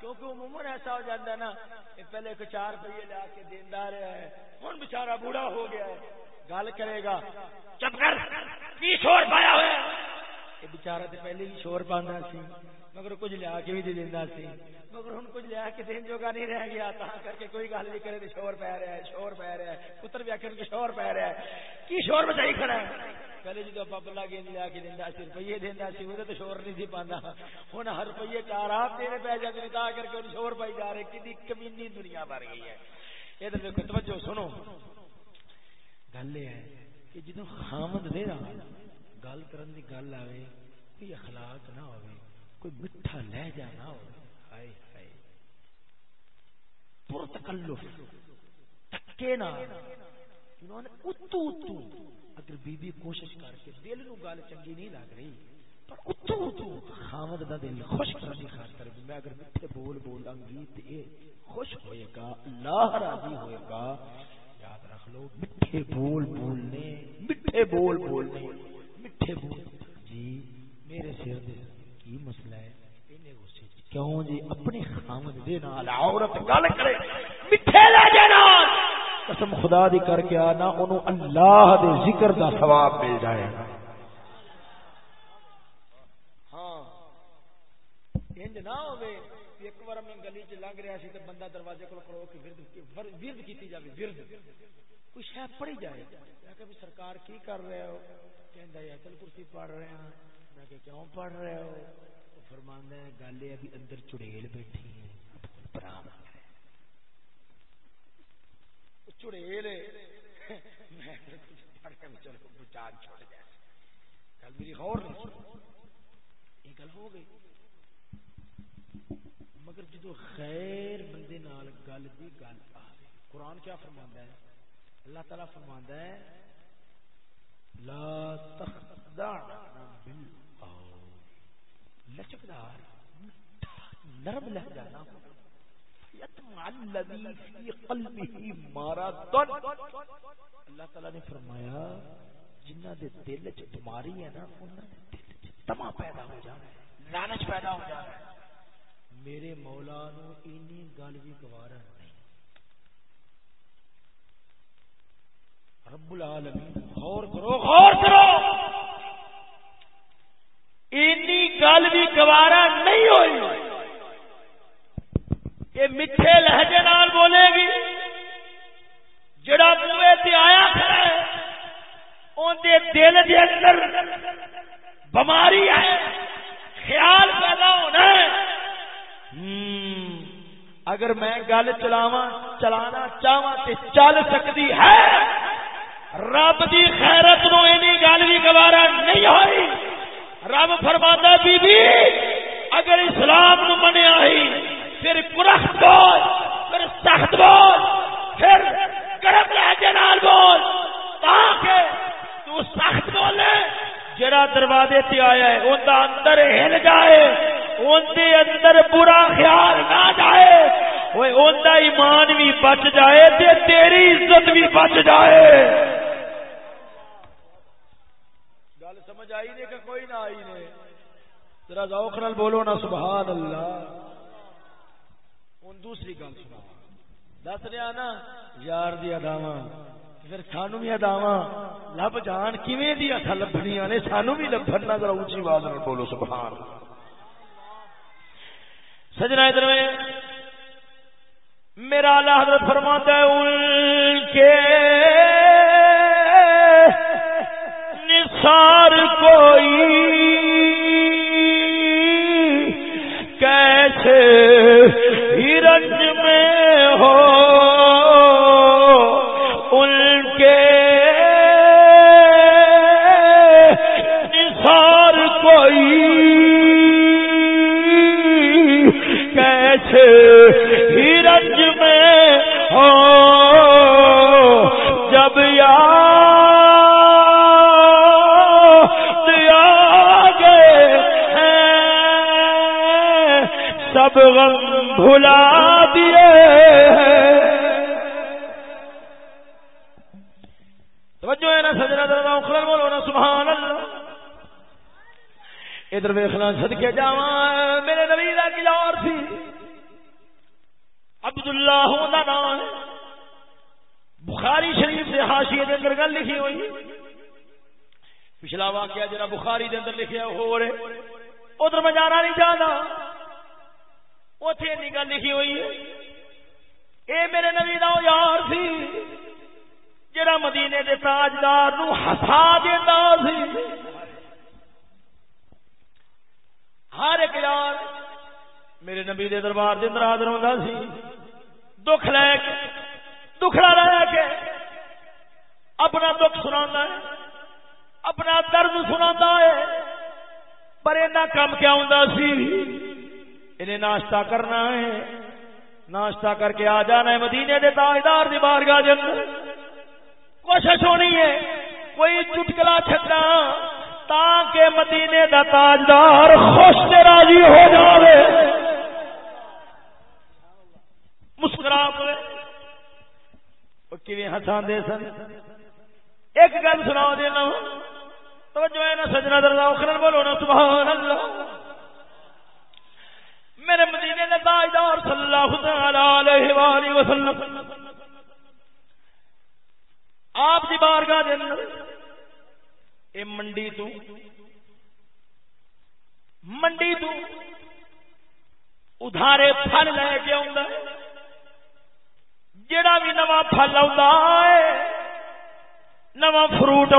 کیونکہ عموماً ایسا ہو جاتا ہے نا پہلے ایک چار روپیے لیا کے دیندار رہا ہے ہوں بےچارا بوڑھا ہو گیا ہے۔ گل کرے گا چپ کر کی شور پایا ہوا یہ بےچارا تو پہلے ہی شور پانا سی۔ مگر کچھ لیا کے بھی دے دینا سی۔ مگر ہوں کچھ لیا کے دین جوگا نہیں رہ گیا تا کر کے کوئی گل نہیں کرے شور پی رہا ہے، شور پی رہا ہے۔ پتر بھی آخر شور پی رہا ہے۔ کی شور بچائی کھڑا ہے؟ پہلے جدو آپ گیند لیا کے دینا سی، روپیے دینا سی وہ تو شور نہیں سی پانا ہوں ہر روپیے چار آپ دینے پی جاتے تا کر کے شور پائی جا رہے کتنی کمینی دنیا بن گئی ہے۔ یہ تو دیکھو توجہ سنو۔ گل یہ ہے کہ جدو خامد دے رہا گل کرن دی گل آوے، کوئی اخلاق نہ ہوئے کوئی مٹھا لہجہ نہ ہو۔ ہائے ہائے۔ پر تکلف۔ تکے نہ۔ انہوں نے اتو اتو۔ اگر بی بی کوشش کر کے دل نو گل چنگی نہیں لگ رہی، پر اتو اتو خامد دا دل خوش کرنے کی خاطر میں اگر میٹھے بول بولاں گی تے خوش ہوئے گا، اللہ راضی ہوئے گا۔ یاد رکھ لو میٹھے بول بولنے میٹھے بول بولنے میٹھے بول۔ جی میرے سر دے۔ کی مسئلہ ہے؟ کیوں جی؟ اپنے خامد دے نال عورت گل کرے، میٹھے لہجے نال۔ قسم خدا دی کر کے آنا، انہوں اللہ دے ذکر دا ثواب مل جائے گا۔ ہاں۔ انج نہ ہوے ایک بار میں گلی چ لنگ رہا سی تے بندہ دروازے کول کھڑو کے ورد ورد کیتی جاوے، ورد۔ کوئی شے پڑھی جائے؟ کہ سرکار کی کر رہے ہو؟ کہندا ہے اصل کرسی پڑھ رہے ہیں میں کہ کیوں پڑھ رہے ہو؟ فرماندا ہے گل یہ ابھی اندر چڑیل بیٹھی ہے۔ چڑیل؟ گل میری غور یہ گل ہو گئی۔ مگر جدو خیر بندے نال گل دی گل آ قرآن کیا فرماندا ہے؟ اللہ تعالی فرماندا ہے لا تخدعنا بالقول لچکدار نرم لہجہ نہ ہو۔ اللہ تعالی نے فرمایا، جنہ دے دل چ بیماری ہے نا، انہاں دے دل چ تما پیدا ہو جانا ہے لالچ پیدا ہو جانا ہے۔ میرے مولا نو اینی گل بھی گوارا نہیں۔ رب العالمین، غور کرو غور کرو۔ گل بھی گوارا نہیں ہوئی۔ یہ میٹھے لہجے نال بولے گی۔ جڑا منہ تے آیا کھڑا ہے، اون دے دل دے اندر بیماری ہے، خیال پیدا ہونا ہے۔ اگر میں گل چلاوا چلانا چاہوا تے چل سکتی ہے۔ رب دی خیرت نو اینی گل بھی گوارا نہیں ہوئی۔ رب فرماتا بی بی، اگر اسلام نو منیا ہی، پھر کرخت بول، پھر سخت بول، پھر گرم لہجے نال بول، تاکہ تو سخت بولے، جڑا دروازے تے آیا ہے اون دا اندر ہل جائے اون دے اندر برا خیال نہ جائے اوے اون دا ایمان بھی بچ جائے، تے تیری عزت بھی بچ جائے گل سمجھ آئی نے کہ کوئی نہ آئی نے۔ ذرا ذوق نال بولو نا، سبحان اللہ۔ ہوں دوسری گل سنا۔ دس رہا نا، یار دی اداوا پھر سانو بھی اداوا لب جان کیویں دی اصا لبنیا نے؟ سانو بھی لبن نہ، ذرا اونچی آواز میں بولو، سبحان سجنا ادھر میں۔ میرا اللہ حضرت فرماتا ہے، ان کے سار کوئی سب غم بھلا دیے توجہ ہے نا سجنا دردا اخرل بولو نا، سبحان اللہ۔ ادھر ویخنا صدقے جاوا میرے نبی کا کلار سی۔ عبد اللہ نام بخاری شریف سے حاشیے کے اندر گل لکھی ہوئی۔ پچھلا واقعہ جرا بخاری دے اندر لکھیا ہو رہے ادھر میں جانا نہیں چاہتا اتے گل لکھی ہوئی۔ ہے اے میرے نبی دا یار سی، جڑا مدینے دے تاجدار نو ہسا دیتا سی۔ ہر ایک یار میرے نبی دے دربار دے اندر حاضر ہوندا سی۔ دکھ لے کے دکھڑا لے کے اپنا دکھ سنا ہے، اپنا درد سنا ہے۔ پر اینا کام کیا ہوں سی؟ انہیں ناشتہ کرنا ہے۔ ناشتہ کر کے آ جانا ہے مدینے دے تاجدار دی بارگاہ دے اندر۔ کوشش ہونی ہے کوئی چٹکلا چھٹنا تاکہ مدینے دا تاجدار خوش تے راضی ہو جاوے۔ مسکرا پے کیویں ہسان دے سن؟ ایک گل سنا دینا توجہ ہے نا سجنا دردا اخرن بولو نا سبحان اللہ۔ میرے مدینے نے تاجدار صلی اللہ تعالی علیہ والہ وسلم۔ آپ دی بارگاہ دے اندر اے منڈی تو منڈی تو ادھارے پھل لے کے آؤں جڑا بھی نواں پھل آ نواں فروٹ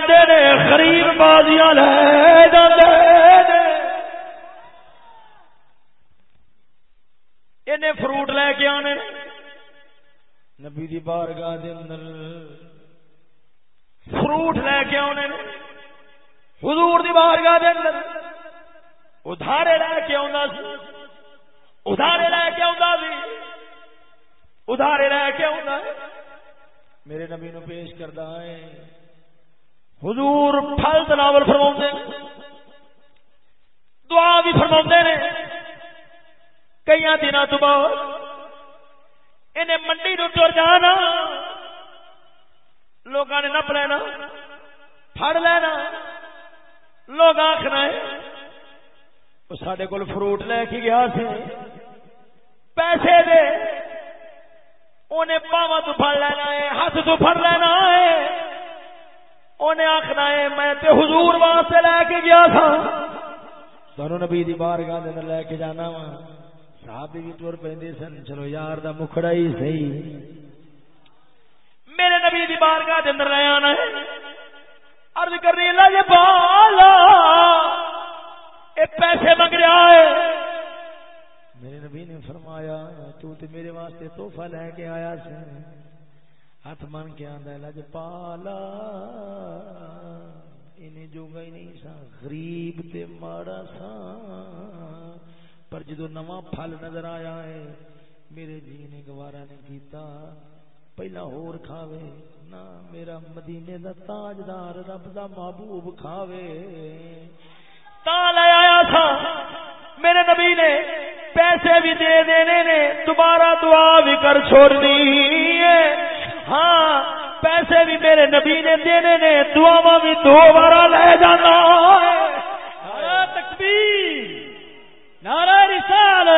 پیچھا رہ جاتے نے غریب بازیاں لے جاتے انہیں فروٹ لے کے آنے۔ نبی دی بارگاہ دے اندر فروٹ لے کے آنے۔ حضور دی بارگاہ دے اندر ادھارے لے کے آنا سی۔ ادھارے لے کے آنا سی۔ ادھارے لے کے آنا میرے نبی نو پیش کردا ہے۔ حضور پھل تناول فرما دعا بھی فرما نے۔ کئی دنوں تو بعد انہیں منڈی نو ٹر جانا لوگ نے نپ لینا، پھڑ لینا، لوگ آخنا وہ سڈے کول فروٹ لے کے گیا سے پیسے دے، انہیں پاوا تو پھڑ لینا ہے، ہاتھ تو پھڑ لینا ہے۔ انہیں آخنا ہے میں تے حضور واسطے لے کے گیا تھا۔ سنو نبی دی بارگاہ لے کے جانا وا۔ صحابی بھی ٹور پہ سن چلو یار دا مکھڑا ہی صحیح۔ میرے نبی دی بارگاہ دے اندر لے آنا ہے۔ عرض کر رہی اللہ یہ بالا۔ اے پیسے منگ رہا ہے۔ میرے نبی نے فرمایا تو تے میرے واسطے تحفہ لے کے آیا سے ہاتھ من کے آندا لج پالا۔ انہیں جو گئی نہیں سا غریب تے ماڑا سا پر جدو نواں پھل نظر آیا ہے، میرے جی نے گوارا نہیں کیتا۔ پہلا ہور کھاوے، نہ میرا مدینے دا تاجدار، رب دا محبوب کھاوے۔ تا لے آیا تھا، میرے نبی نے پیسے بھی دے دینے نے، دوبارہ دعا بھی کر چھوڑنی ہے۔ ہاں پیسے بھی میرے نبی نے دینے نے دعا بھی دو بار لے جانا تکبیر، نعرہ رسال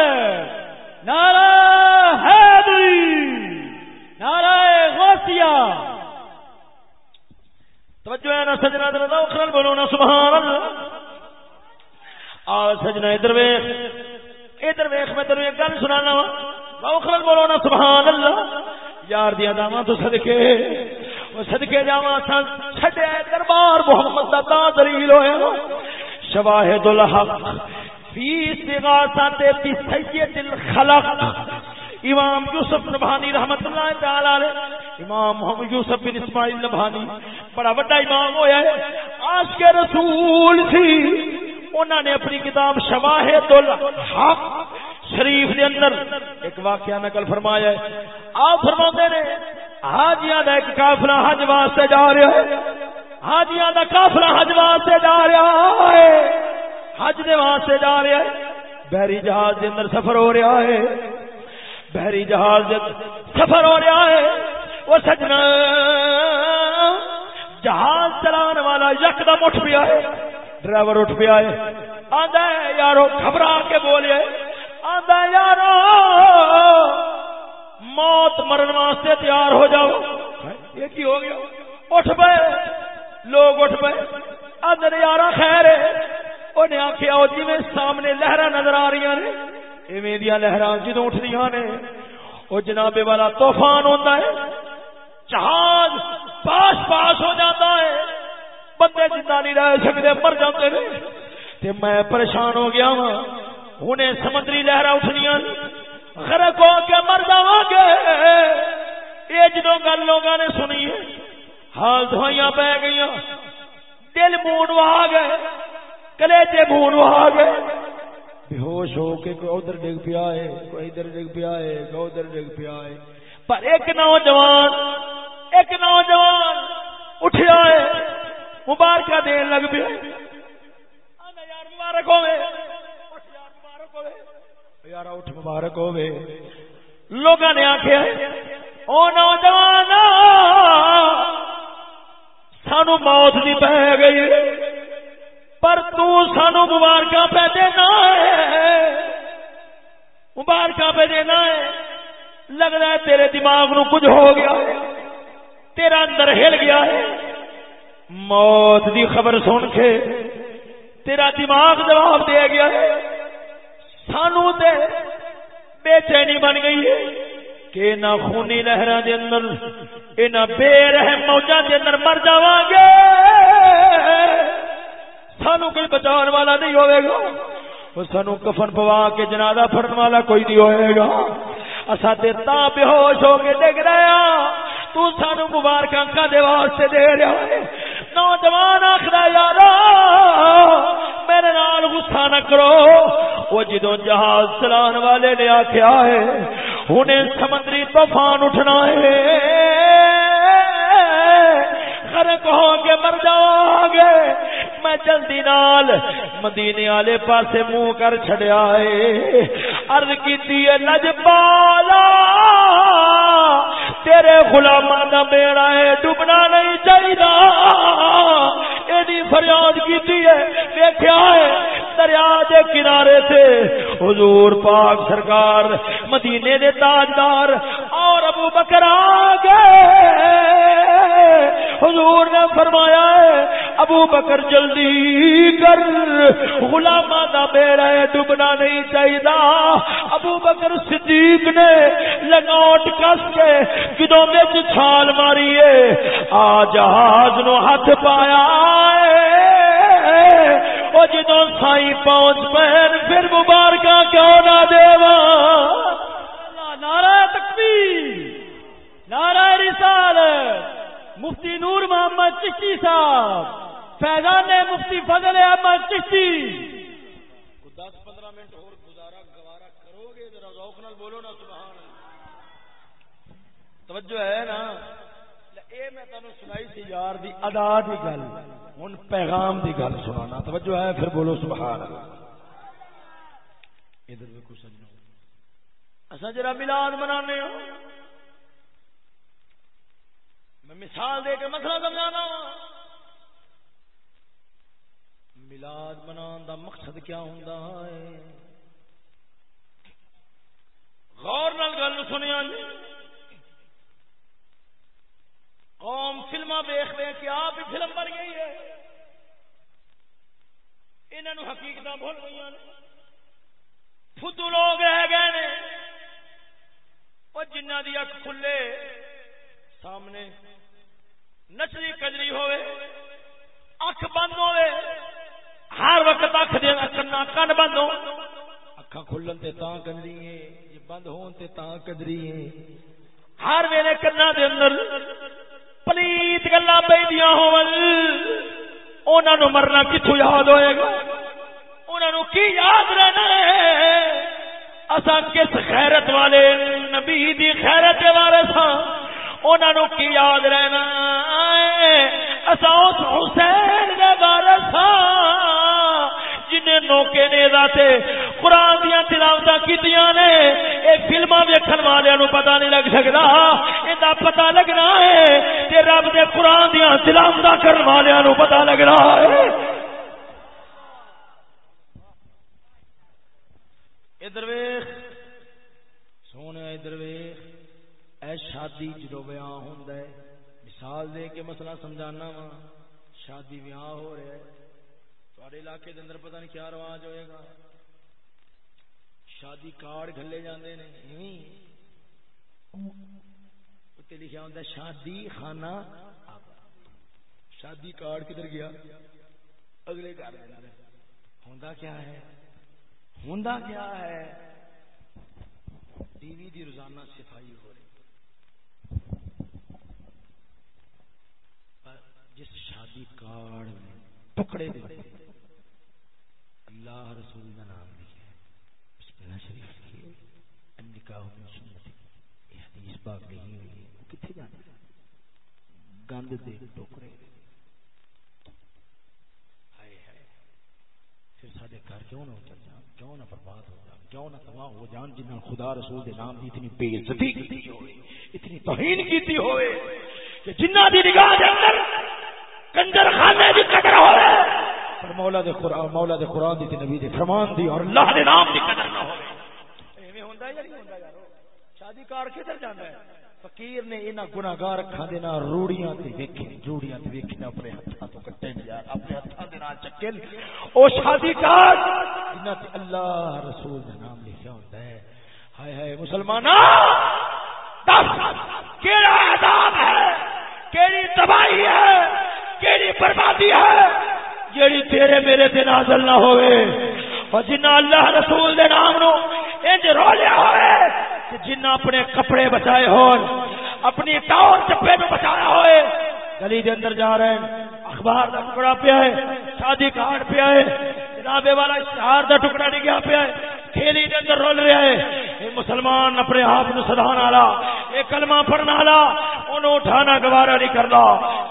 نعرہ حیدری، نعرہ غوثیہ۔ توجہ ہے نا سجنا در اخرل بولو نا، سبحان اللہ۔ آ سجنا ادھر ویخ ادھر ویخ، میں تینوں ایک گل سنانا وا۔ اخرل بولو نا، سبحان اللہ۔ یار دیا داواں تو صدقے۔ وہ صدقے جاواں سن چھڈیا دربار محمد دا تا دلیل ہویا شواہد الحق، فی استغاثت فی الخلق۔ امام یوسف نبھانی رحمت اللہ تعالی علیہ۔ امام محمد یوسف بن اسماعیل نبھانی، بڑا بڑا امام ہویا ہے آج کے رسول تھی انہوں نے اپنی کتاب شواہد الحق شریف دے اندر ایک واقعہ نقل فرمایا ہے۔ آپ فرماتے نے حاجیاں دا ایک قافلہ حج واسطے جا رہا ہے۔ حاجیاں دا قافلہ حج واسطے جا رہا ہے۔ حج دے واسطے جا رہا ہے۔ بحری جہاز دے اندر سفر ہو رہا ہے۔ بحری جہاز دے سفر ہو رہا ہے۔ وہ سجنا، جہاز چلان والا یکدم اٹھ پیا ہے۔ ڈرائیور اٹھ پیا ہے۔ آدھا ہے، یارو گھبرا کے بولے آدھا یارو! موت مرن واسطے تیار ہو جاؤ۔ یہ کی ہو گیا؟ اٹھ پے۔ لوگ اٹھ پے۔ آدھے یارا خیر ہے۔ انہیں آخیا جی میں سامنے لہرا نظر آ رہی نے۔ ایویں دیا لہرا جدو اٹھدی نے۔ وہ جناب والا طوفان ہوتا ہے۔ جہاز پاس پاس ہو جاتا ہے۔ بندے جنہ نہیں رہ سکتے مر جاتے ہیں تے میں پریشان ہو گیا وا ہوں سمندری لہرا اٹھنیا غرق ہو کے مر جا گے یہ جدو گل لوگوں نے سنی ہے ہاں حال دوائیاں پی گئی دل مون آ گئے کلیجے مون آ گئے۔ بے ہوش ہو کے کوئی ادھر ڈگ پیا ہے، کوئی ادھر ڈگ پیا ہے، کوئی ادھر ڈگ پیا ہے۔ پر ایک نوجوان ایک نوجوان اٹھیا ہے مبارک دین لگ پیا یار مبارک ہوے یار اٹھ مبارک ہوے لوگوں نے آخیا او نوجوان سانو موت دی پہ گئی پر تو سانو مبارک پہ دینا ہے مبارک پہ دینا ہے لگ رہا ہے تیرے دماغ نو کچھ ہو گیا تیرا اندر ہل گیا ہے موت دی خبر سن کے تیرا دماغ جواب دے گیا ہے سانو تے بے چینی بن گئی ہے کہ نہ خونی لہرا دے اندر، اے بے رحم موجا دے اندر مر جاواں گے۔ سانو کوئی بچاؤ والا نہیں ہوئے گا۔ وہ سانو کفن پوا کے جنازہ پھڑن والا کوئی نہیں ہوئے گا۔ اسا تے تا بے ہوش ہو کے ڈگ رہے ہاں۔ تو سانو مبارکاں کا دے واسطے دے رہا ہے ہاں۔ نوجوان آخر یار میرے نال غصہ نہ کرو. وہ جدو جہاز چلان والے نے آخیا ہے انہیں سمندری طوفان اٹھنا ہے۔ ہو کے مر جاؤ گے میں جلدی نال مدینے والے پاسے منہ کر چڑیا ہے۔ ارد کی لج پالا تیرے غلاماں دا بیڑا ہے، ڈبنا نہیں چاہیے ایڈی فریاد کی ہے ہے، دریا دے کنارے سے حضور پاک سرکار، مدینے دے تاجدار اور ابو بکر آ گئے حضور نے فرمایا ہے، ابو بکر جلدی کر۔ غلامہ دا بیڑا ڈبنا نہیں چاہیے ابو بکر صدیق نے لگاٹ کس کے جدو بچ چھال ماری ہے۔ آ جہاز نو ہاتھ پایا وہ جدو سائی پہنچ پہن، پھر مبارکہ کیوں نہ دے نارا تکبیر نارا رسال مفتی نور محمد چشتی صاحب، فیضان مفتی فضل احمد چشتی۔ دس پندرہ منٹ اور گزارا، گوارا کرو گے؟ ذرا ذوق نال بولو نا، سبحان توجہ ہے نا؟ اے میں تانوں سنائی سی یار دی ادا دی گل، ہن پیغام دی گل سنانا۔ توجہ ہے، پھر بولو سبحان اللہ۔ ادھر ویکھو سجنا۔ اساں جڑا میلاد منانے ہاں میں مثال دے کے مسئلہ سمجھانا۔ میلاد منان دا مقصد کیا ہوندا ہے؟ غور نال گل سنیا جی قوم فلما ویخ دے کہ آپ ہی فلم بن گئی ہے۔ انہوں حقیقت بھول گئی فدو لوگ رہ گئے نے۔ اور جنہ دی اک کھلے سامنے نچری کجری ہوئے، اکھ بند ہوئے، ہر وقت اکھ دے کنا کن بند ہو۔ اکھاں کھلن تے تاں کجری ہے یہ بند ہون تے تاں کجری ہے ہر ویلے کنا دے اندر پلیت گلا پہ ہو مرنا کتوں یاد ہوئے گا؟ انہوں کی یاد رہنا ہے؟ اصا کس خیرت والے نبی دی خیرت والے سا انہوں کی یاد رہنا اصا اس حسین کے بارے ہاں، جنہیں نوکے نے ذاتے قرآن دیا تلاوت کی نے یہ فلما ویکن والے پتا نہیں لگ سکتا یہ پتا لگنا ہے کہ رب دے قرآن دیا تلاوت کرنے والے پتا لگنا ہے۔ ادھر ویخ سونے ادھر ویخ اے شادی جدو بیاہ ہوں مثال دے کے مسئلہ سمجھانا وا۔ شادی بیاہ ہو رہا ہے۔ تھوڑے علاقے کے اندر پتہ نہیں کیا رواج ہوئے گا۔ شادی کارڈ گلے جاندے نے اتنے لکھا ہوں شادی خانہ شادی کارڈ کدھر گیا؟ اگلے گھر ہوں کیا ہے؟ ہوں کیا ہے؟ ٹی وی دی روزانہ صفائی ہو رہی جس شادی کارڈ میں ٹکڑے دے اللہ رسول کا نام لکھا ہے۔ اس پہ شریف لکھی ہے نکاح میں سنت یہ حدیث پاک نہیں ہوئی ہے۔ وہ کتنے جانے گند دے ٹوکرے۔ ہائے ہائے۔ پھر سارے گھر کیوں نہ اتر جان کیوں نہ برباد ہو جان کیوں نہ تباہ ہو جان جنہوں خدا رسول دے نام دی اتنی بے عزتی کی ہوئے، اتنی توہین کی ہوئے، کہ جنہ دی نگاہ دے کنجر خانے دی قدر ہوئے۔ پر مولا دے قرآن مولا دے قرآن دی تے نبی دے فرمان دی اور اللہ دے نام دی قدر نہ ہوئے۔ ایویں ہوندا ہے یا نہیں ہوندا یارو؟ شادی کار کدھر جاندا ہے؟ فقیر نے انہاں گناہگار دے نال روڑیاں تے ویکھے روڑیاں تے ویکھے اپنے ہتھاں تو کٹے یار اپنے ہتھاں دے نال چکے او شادی کار! جنہاں تے اللہ رسول دا نام لکھیا ہوندا ہے۔ ہائے ہائے مسلماناں! دس! کیڑا عذاب ہے؟ کیڑی تباہی ہے؟ کیڑی بربادی ہے، جیڑی تیرے میرے تے نازل نہ ہوئے۔ اور جنہ اللہ رسول دے نام نو انج رولیا ہوئے کہ جنہ اپنے کپڑے بچائے ہون، اپنی ٹاور چپے نو بچایا ہوئے، گلی دے اندر جا رہے ہیں۔ اخبار دا ٹکڑا پیا ہے، شادی کارڈ پیا ہے، جنابے والا اشتہار دا ٹکڑا نہیں گیا پیا ہے۔ کھیلی دے اندر رول رہا ہے۔ یہ مسلمان اپنے آپ نو سدھانا والا یہ کلمہ پڑھنا والا انہوں اٹھانا گوارا نہیں کرتا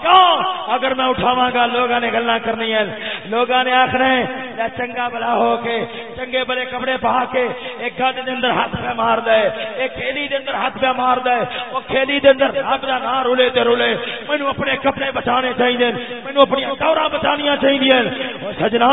کیوں؟ اگر میں اٹھاواں گا لوگوں نے گلا کرنی ہے لوگوں نے آخنا ہے چنگا بلا ہو کے، چنگے بلے کپڑے پا کے ایک گل دے اندر ہاتھ پہ مار دے، ایک کھیلی دے اندر ہاتھ پہ مار دے، وہ کھیلی دے اندر رب دا نہ رولے تے رولے۔ مینوں اپنے کپڑے بچانے چاہیے مینوں اپنی ٹورا بچانیاں چاہیے سجنا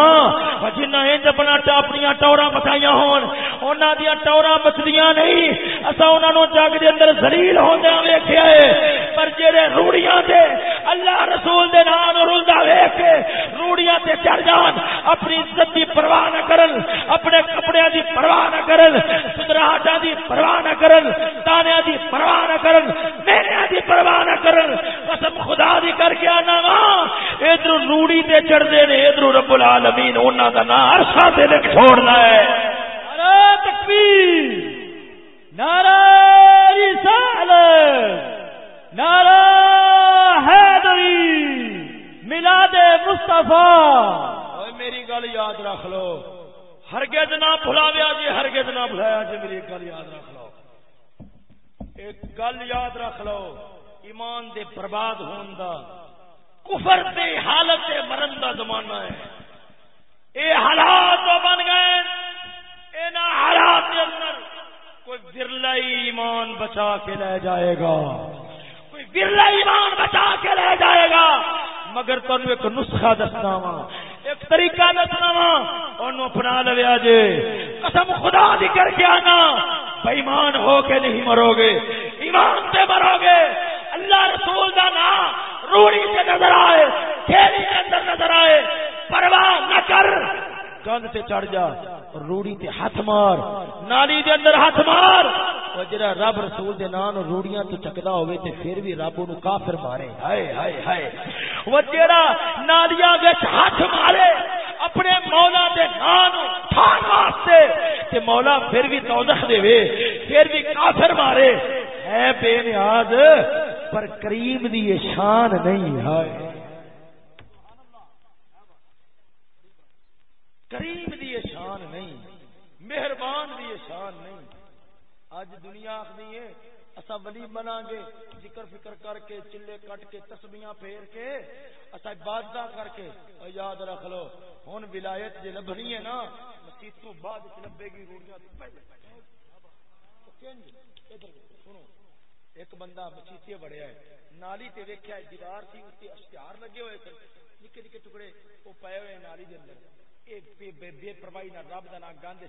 جنہ انج اپنا اپنی ٹورا بچائیاں ہون۔ انہاں دی ٹورا بچدیاں نہیں۔ اسا انہاں نو جگ دے اندر ذلیل ہوندے ویکھیا ہے۔ پر جڑے روڑیاں تے اللہ رسول دے نام رلدا ویکھ کے روڑیاں تے چڑھ جان، اپنی عزت دی پرواہ نہ کرن، اپنے کپڑے دی پرواہ نہ کرن، سدراہٹاں دی پرواہ نہ کرن تانیاں دی پرواہ نہ کرن میرے دی پرواہ نہ کرن۔ قسم خدا دی کر کے آنا وا۔ ادھر روڑی تے چڑھ دے نے ادھر رب العالمین انہاں دا نام عرشاں تے لکھ چھوڑنا ہے۔ نعرہ تکبیر۔ نعرہ رسالت۔ نعرہ حیدری۔ میلاد مصطفیٰ۔ اوے میری گل یاد رکھ لو۔ ہرگز نہ بھلاویا جی ہرگز نہ بھلایا جی میری گل یاد رکھ لو۔ ایک گل یاد رکھ لو۔ ایمان دے برباد ہون دا، کفر دے حالت مرن دا زمانہ ہے۔ اے حالات تو بن گئے۔ حالات دے اندر کوئی برلا ایمان بچا کے لے جائے گا۔ کوئی برلا ایمان بچا کے لے جائے گا۔ مگر تمہیں ایک نسخہ دسنا وا ایک طریقہ دسنا وا ان اپنا لویا جے قسم خدا دی کر کے آنا بےمان ہو کے نہیں مرو گے، ایمان سے مرو گے۔ اللہ رسول کا نام روڑی سے نظر آئے کھیلی کے اندر نظر آئے۔ پرواہ نہ کر۔ گند تے چڑھ جا، روڑی تے ہاتھ مار، نالی دے اندر ہاتھ مار۔ او جڑا رب رسول دے نام روڑیاں تو چکدا ہوے تے پھر بھی رب اونوں کافر مارے۔ ہائے ہائے ہائے۔ وہ جیڑا نالیاں وچ ہاتھ مارے، اپنے مولا دے نام ٹھان واسطے، تے مولا پھر بھی دوزخ دے وے، پھر بھی کافر مارے۔ ہے بے نیاز، پر کریم دی شان نہیں ہے کریم دی یہ شان نہیں، مہربان دی یہ شان نہیں۔ اج دنیا آخری ہے اسا ولی بنا گے۔ ذکر فکر کر کے، چلے کٹ کے تسبیاں پھیر کے اسا عبادت کر کے۔ اور یاد رکھ لو، ہن ولایت جے لبنی ہے نا مسیت تو بعد چ لبے گی روڑیاں تو پہلے ادھر سنو، ایک بندہ مسیتے بڑھیا ہے۔ نالی تے ویکھیا دیوار تھی اس تے اشتہار لگے ہوئے تھے نکے نکے ٹکڑے، وہ پے ہوئے نالی دے اندر۔ بے پرواہی نہ رب کا نہ گند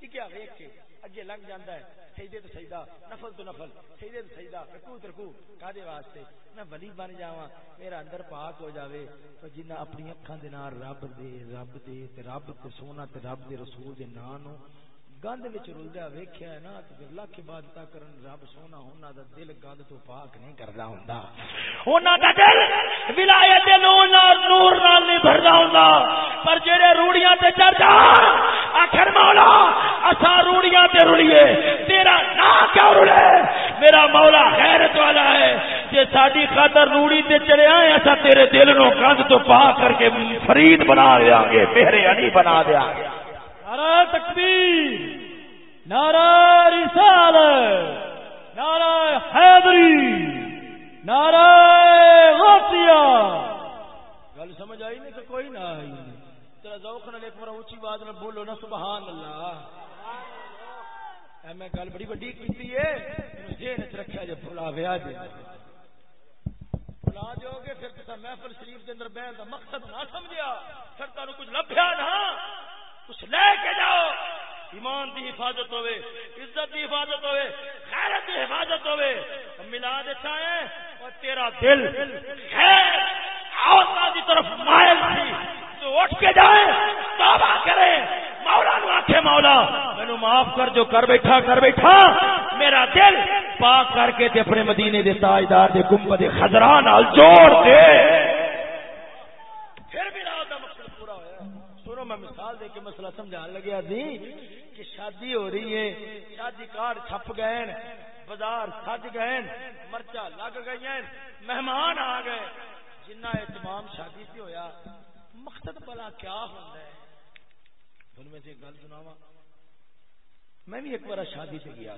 جگیا ویک کے اگے لنگ جانا ہے۔ سجدے تو سجدہ، نفل تو نفل، سجدے تو سجدہ رکو تو رکو کادے واسطے؟ میں ولی بن جاواں، میرا اندر پاک ہو جاوے۔ تو جنہ اپنی اکھاں دے نال رب دے رب دے تے رب تے سونا تے رب دے رسول دے نام نو گند وچ رلدا ویکھیا ہے نا تے پھر لاکھ عبادت کرن، رب سونا، انہاں دا دل گند تو پاک نہیں کردا ہوندا۔ انہاں دا دل ولایت نور نال نور نال نہیں بھردا ہوندا۔ پر جڑے روڑیاں تے چڑھ جا آخر مولا اسا روڑیاں تے رلیے، تیرا نام کیوں رلے؟ میرا مولا غیرت والا ہے۔ جے ساڈی خاطر روڑی تے چلے آئے اسا تیرے دل نو گند تو پاک کر کے فرید بنا دیاں گے میرے علی بنا دیاں گے۔ نعرہ تکبیر، نعرہ رسالت، نعرہ حیدری، نعرہ غوثیہ۔ گل سمجھ آئی نہیں کہ کوئی نہ آئی تیرا ذوق نہ ایک بار اونچی بات نہ بولو نا، سبحان اللہ۔ میں گل بڑی بڑی کیتی ہے ذہن وچ رکھیا جے بھلا ویا جے۔ بنا دو گے پھر تصا محفل شریف کے اندر بہن کا مقصد نہ سمجھا پھر تمہیں کچھ لبیا نہ۔ کچھ لے کے جاؤ۔ ایمان دی حفاظت ہوئے، عزت دی حفاظت ہوئے خیرت دی حفاظت ہوئے۔ ملا دے اچھا چاہے اور تیرا دل خیر آوتا دی طرف مائل تھی۔ تو اٹھ کے جائے، توبہ کرے۔ مولا نو آکھے، مولا مینو معاف کر جو، کر بیٹھا کر بیٹھا۔ میرا دل پاک کر کے تے اپنے مدینے دے تاجدار دے گنبد خضرا نال جوڑ دے پھر بھی رات دا مقصد پورا ہویا سنو میں مثال دے کے مسئلہ سمجھان لگیا دی کہ شادی ہو رہی ہے، شادی کارڈ چھپ گئے، بازار سج گئے، مرچا لگ گئی مہمان آ گئے۔ جنہ اہتمام شادی سے ہویا، مقصد بلا کیا ہوتا ہے؟ تھوڑی میں سے ایک گل سناوا میں بھی ایک بار شادی سے گیا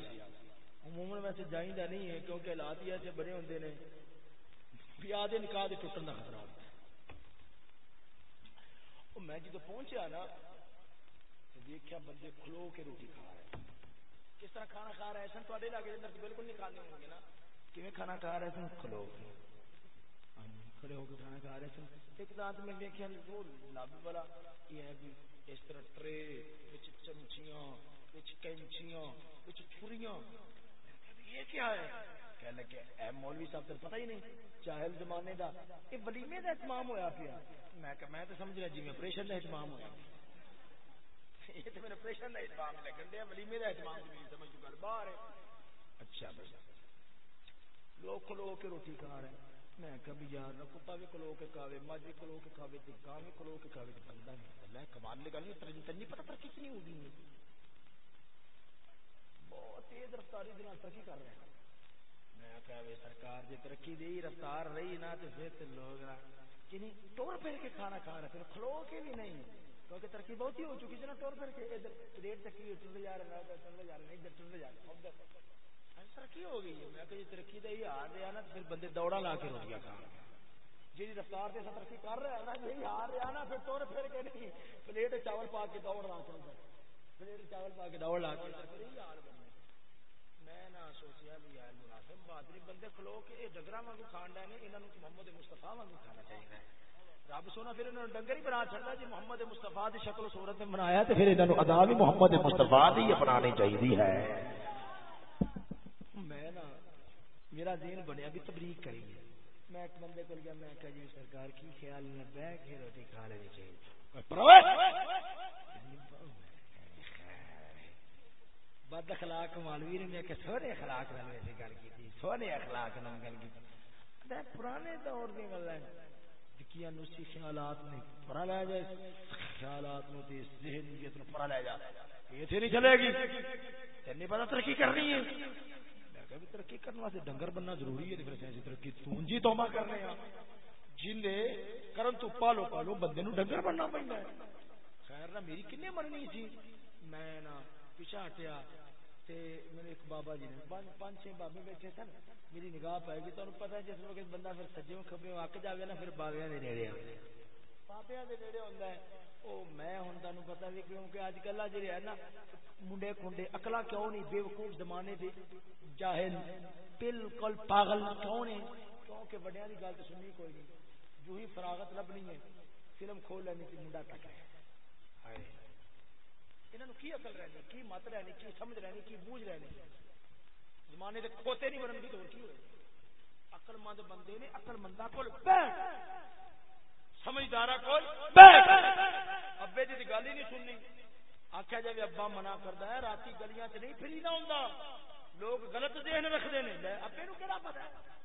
عموماً ویسے جائیدہ نہیں ہے، کیونکہ حالات ہی ایسے بڑے ہوتے ہیں بیاہ دے نکاح دے ٹوٹن کا خطرہ ہوتا ہے۔ میں جدو پہنچیا نا دیکھا بندے کھلو کے روٹی کھا رہے کس طرح کھانا کھا رہے سن؟ تے علاقے اندر تو بالکل نہیں کھانے ہوں گے نا۔ کیون کھانا کھا رہے سن؟ کھلو کے۔ ہاں جی، کھڑے ہو کے کھانا کھا رہے سن۔ ایک دانت میں دیکھا وہ لب والا، یہ ہے بھی اس طرح ٹرے، وچ چمچیاں، وچ کینچیاں، وچ چھریاں یہ کیا ہے؟ کہنے کہ اے مولوی صاحب تر پتہ ہی نہیں چاہل زمانے دا یہ ولیمے دا اہتمام ہویا پیا. میں کہ میں تو سمجھ رہا جی میں آپریشن دا اہتمام ہویا۔ یہ تو میرے آپریشن دا اہتمام لگن دیا ولیمے دا اہتمام نہیں جی، سمجھ گل باہر ہے۔ اچھا بھائی، لوگ کھلو کے روٹی کھا رہے ہیں۔ میں کبھی یار، نہ کتا بھی کھلو کے کھاوے مجھ بھی کھلو کے کھاوے، تے گاں بھی کھلو کے کھاوے، تے بندہ نہیں۔ اللہ کمال لے گل نہیں ترجمہ نہیں پتہ پر کتنی ہوگی۔ بہت تیز رفتاری دے نال ترقی کر رہے ہیں۔ میں کہا سرکار جی ترقی دی رفتار رہی نا، تے پھر تے لوگ نا کہ ٹور پھر کے کھانا کھا رہے پھر کھلو کے بھی نہیں۔ کیونکہ ترقی بہت ہی ہو چکی ہے نا ٹور پھر کے ادھر ریٹ تک ٹر جا رہے ہیں ٹر جا رہے ادھر ٹر جا رہے ہیں ہاں، ترقی ہو گئی ہے۔ میں کہ جی ترقی کا یہ ہار رہا نا پھر بندے دوڑا لا کے روٹیاں کھا جی رفتار سے ترقی کر رہا ہے نا یہی ہار رہا نا، پھر تور پھر کے نہیں۔ پلیٹ چاول پا کے دوڑ لا کے پلیٹ چاول پا کے دوڑ لا کے یہی حال بننا میں نہ سوچیا بھی یار مناسب بات نہیں بندے کھلو کے یہ ڈگرا واگو کھان ڈے نے انہوں نے محمد مستفا واگو کھانا چاہیے رب سونا پھر انہوں نے ڈنگر ہی بنا چڑھتا جی محمد مستفا کی شکل صورت میں بنایا تو پھر انہوں ادا بھی محمد مستفا کی اپنانی چاہیے ہے۔ میں نا، میرا دین بنیا بھی تبلیغ کریں گے میں ایک بندے کو گیا، میں کہا جی سرکار کی خیال میں بہ کے روٹی کھا لینی چاہیے بد اخلاق مالوی نے کہ سونے اخلاق نال ویسے گل کی سونے اخلاق نال گل کی پرانے دور دی گل ہے جکیاں نوسی خیالات نے پرا لے جائے، خیالات نو تے ذہن نیت نو پرا لے جا۔ یہ تھے نہیں چلے گی۔ تیننے پتہ ترقی کرنی ہے۔ میں کہ ترقی کرنے واسطے ڈنگر بننا ضروری ہے پھر سائنسی ترقی تونجی توبہ کرنے ہاں جن دے کرن تو پالو پالو بندے نو ڈنگر بننا پیندا ہے۔ خیر نہ میری کنے مننی سی؟ میں نہ پیچھا ہٹیا تے میرے ایک بابا جی نے، پانچ چھ بابے بیٹھے سن، میری نگاہ پائے گی تمہیں پتا جس وقت بندہ پھر سجے کبے اک جائے نا، پھر بابیا کے نیڑے بابیا نیڑے ہے۔ میں کیونکہ اج کل ہے نا، منڈے اکلا کیوں نہیں؟ بے وقوف زمانے دے جاہل، بالکل پاگل کیوں کیونکہ کی گل سننی کوئی نہیں۔ جو ہی فراغت لبنی ہے، فلم کھول لینی کہ منڈا تک ہے انہوں کی عقل رہنی، کی مت رہنی، کی سمجھ رہنی، کی بوجھ رہنی؟ زمانے کے کھوتے نہیں بنن کی تو کی ہوئے؟ عقل مند بندے نے عقل مندہ کول بیٹھ۔ سمجھدارا کول بیٹھ۔ ابے جی دی گل ہی نہیں سننی۔ آخیا جائے ابا منع کرتا ہے رات گلیاں چ نہیں پھری نہ ہوں لوگ غلط ذہن رکھتے ہیں ابے نو کہڑا پتا ہے؟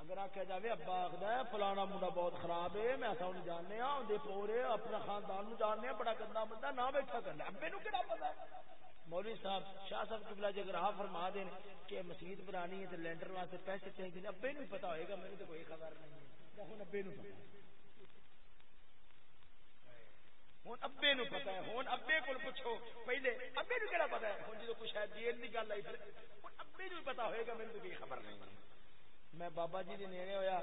اگر آخیا جائے ابا آخر فلانا منڈا بہت خراب ہے، میں ایسا انہیں جاننے ہاں اندر پورے اپنا خاندان نو جاننے ہاں بڑا گندا بندہ نہ بیٹھا کرنا۔ ابے نو کہڑا پتا مولوی صاحب، شاہ صاحب قبلہ جی اگر آپ فرما دیں کہ مسجد بنانی ہے تو لینڈر واسطے پیسے چاہیے ابے نو پتا ہوئے گا میرے تو کوئی خبر نہیں ہے۔ ہوں ابے نو پتا ہوں ابے نو پتا ہے۔ ہوں ابے کو پوچھو، پہلے ابے نو کہڑا پتا ہے؟ ہوں جب کچھ شاید دیر کی گل آئی پھر ابے نو پتا ہوئے گا میرے تو کوئی خبر نہیں ہے۔ میں بابا جی دے نیڑے ہویا۔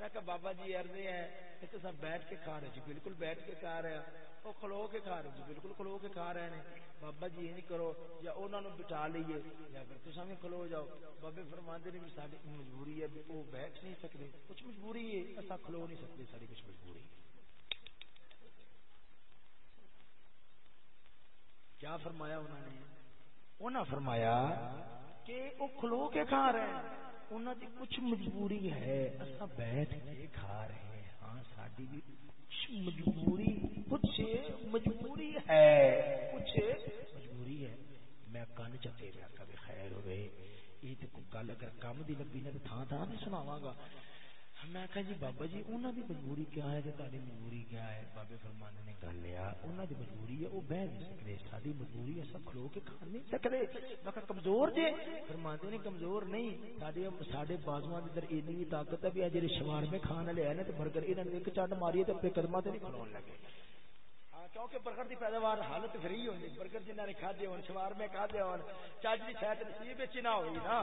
میں کہا، بابا جی ارضے ہیں یہ تو سب بیٹھ کے کھا رہے جی بالکل بیٹھ کے کھا رہے ہیں۔ وہ کھلو کے کھا رہے جی بالکل کھلو کے کھا رہے ہیں۔ بابا جی یہ نہیں کرو، یا انہوں نے بٹھا لیے، یا پھر تو سامنے کھلو جاؤ۔ بابے فرماندے نے ساری مجبوری ہے، وہ بیٹھ نہیں سکتے کچھ مجبوری ہے ایسا کھلو نہیں سکتے ساری کچھ مجبوری۔ ہے کیا فرمایا انہوں نے؟ انہوں فرمایا کہ وہ کھلو کے کھا رہے ہیں۔ انہوں کی کچھ مجبوری ہے۔ اصا بیٹھ کے کھا رہے ہیں۔ ہاں ساری بھی کچھ مجبوری کچھ مجبوری ہے۔ کچھ مجبوری ہے۔ میں کن چکے میں کبھی خیر ہوئے۔ یہ تو گل اگر کام دی لگی نہ تھان تھان بھی سناواں گا۔ میں کہا جی بابا جی انہوں دی مجبوری کیا ہے تاری مجبوری کیا ہے؟ بابے فرمانے نے گل لیا انہوں دی مجبوری ہے وہ بہ نہیں سکتے ساری مجبوری ہے سب کھلو کے کھا نہیں سکتے میں کہا کمزور جے؟ فرماتے نے، کمزور نہیں۔ سارے سارے بازواں کے اندر اینی بھی طاقت ہے بھی جی شوار میں کھان والے ہیں تو برگر انہوں نے ایک چٹ ماری تو اپنے قدمہ سے نہیں کھلو لگے۔ ہاں، کیونکہ برگر کی پیداوار حالت فری ہونی برگر جنہیں کھادے ہو شوار میں کھادے ہو چاچ کی شاید نصیب نہ ہوئی نا۔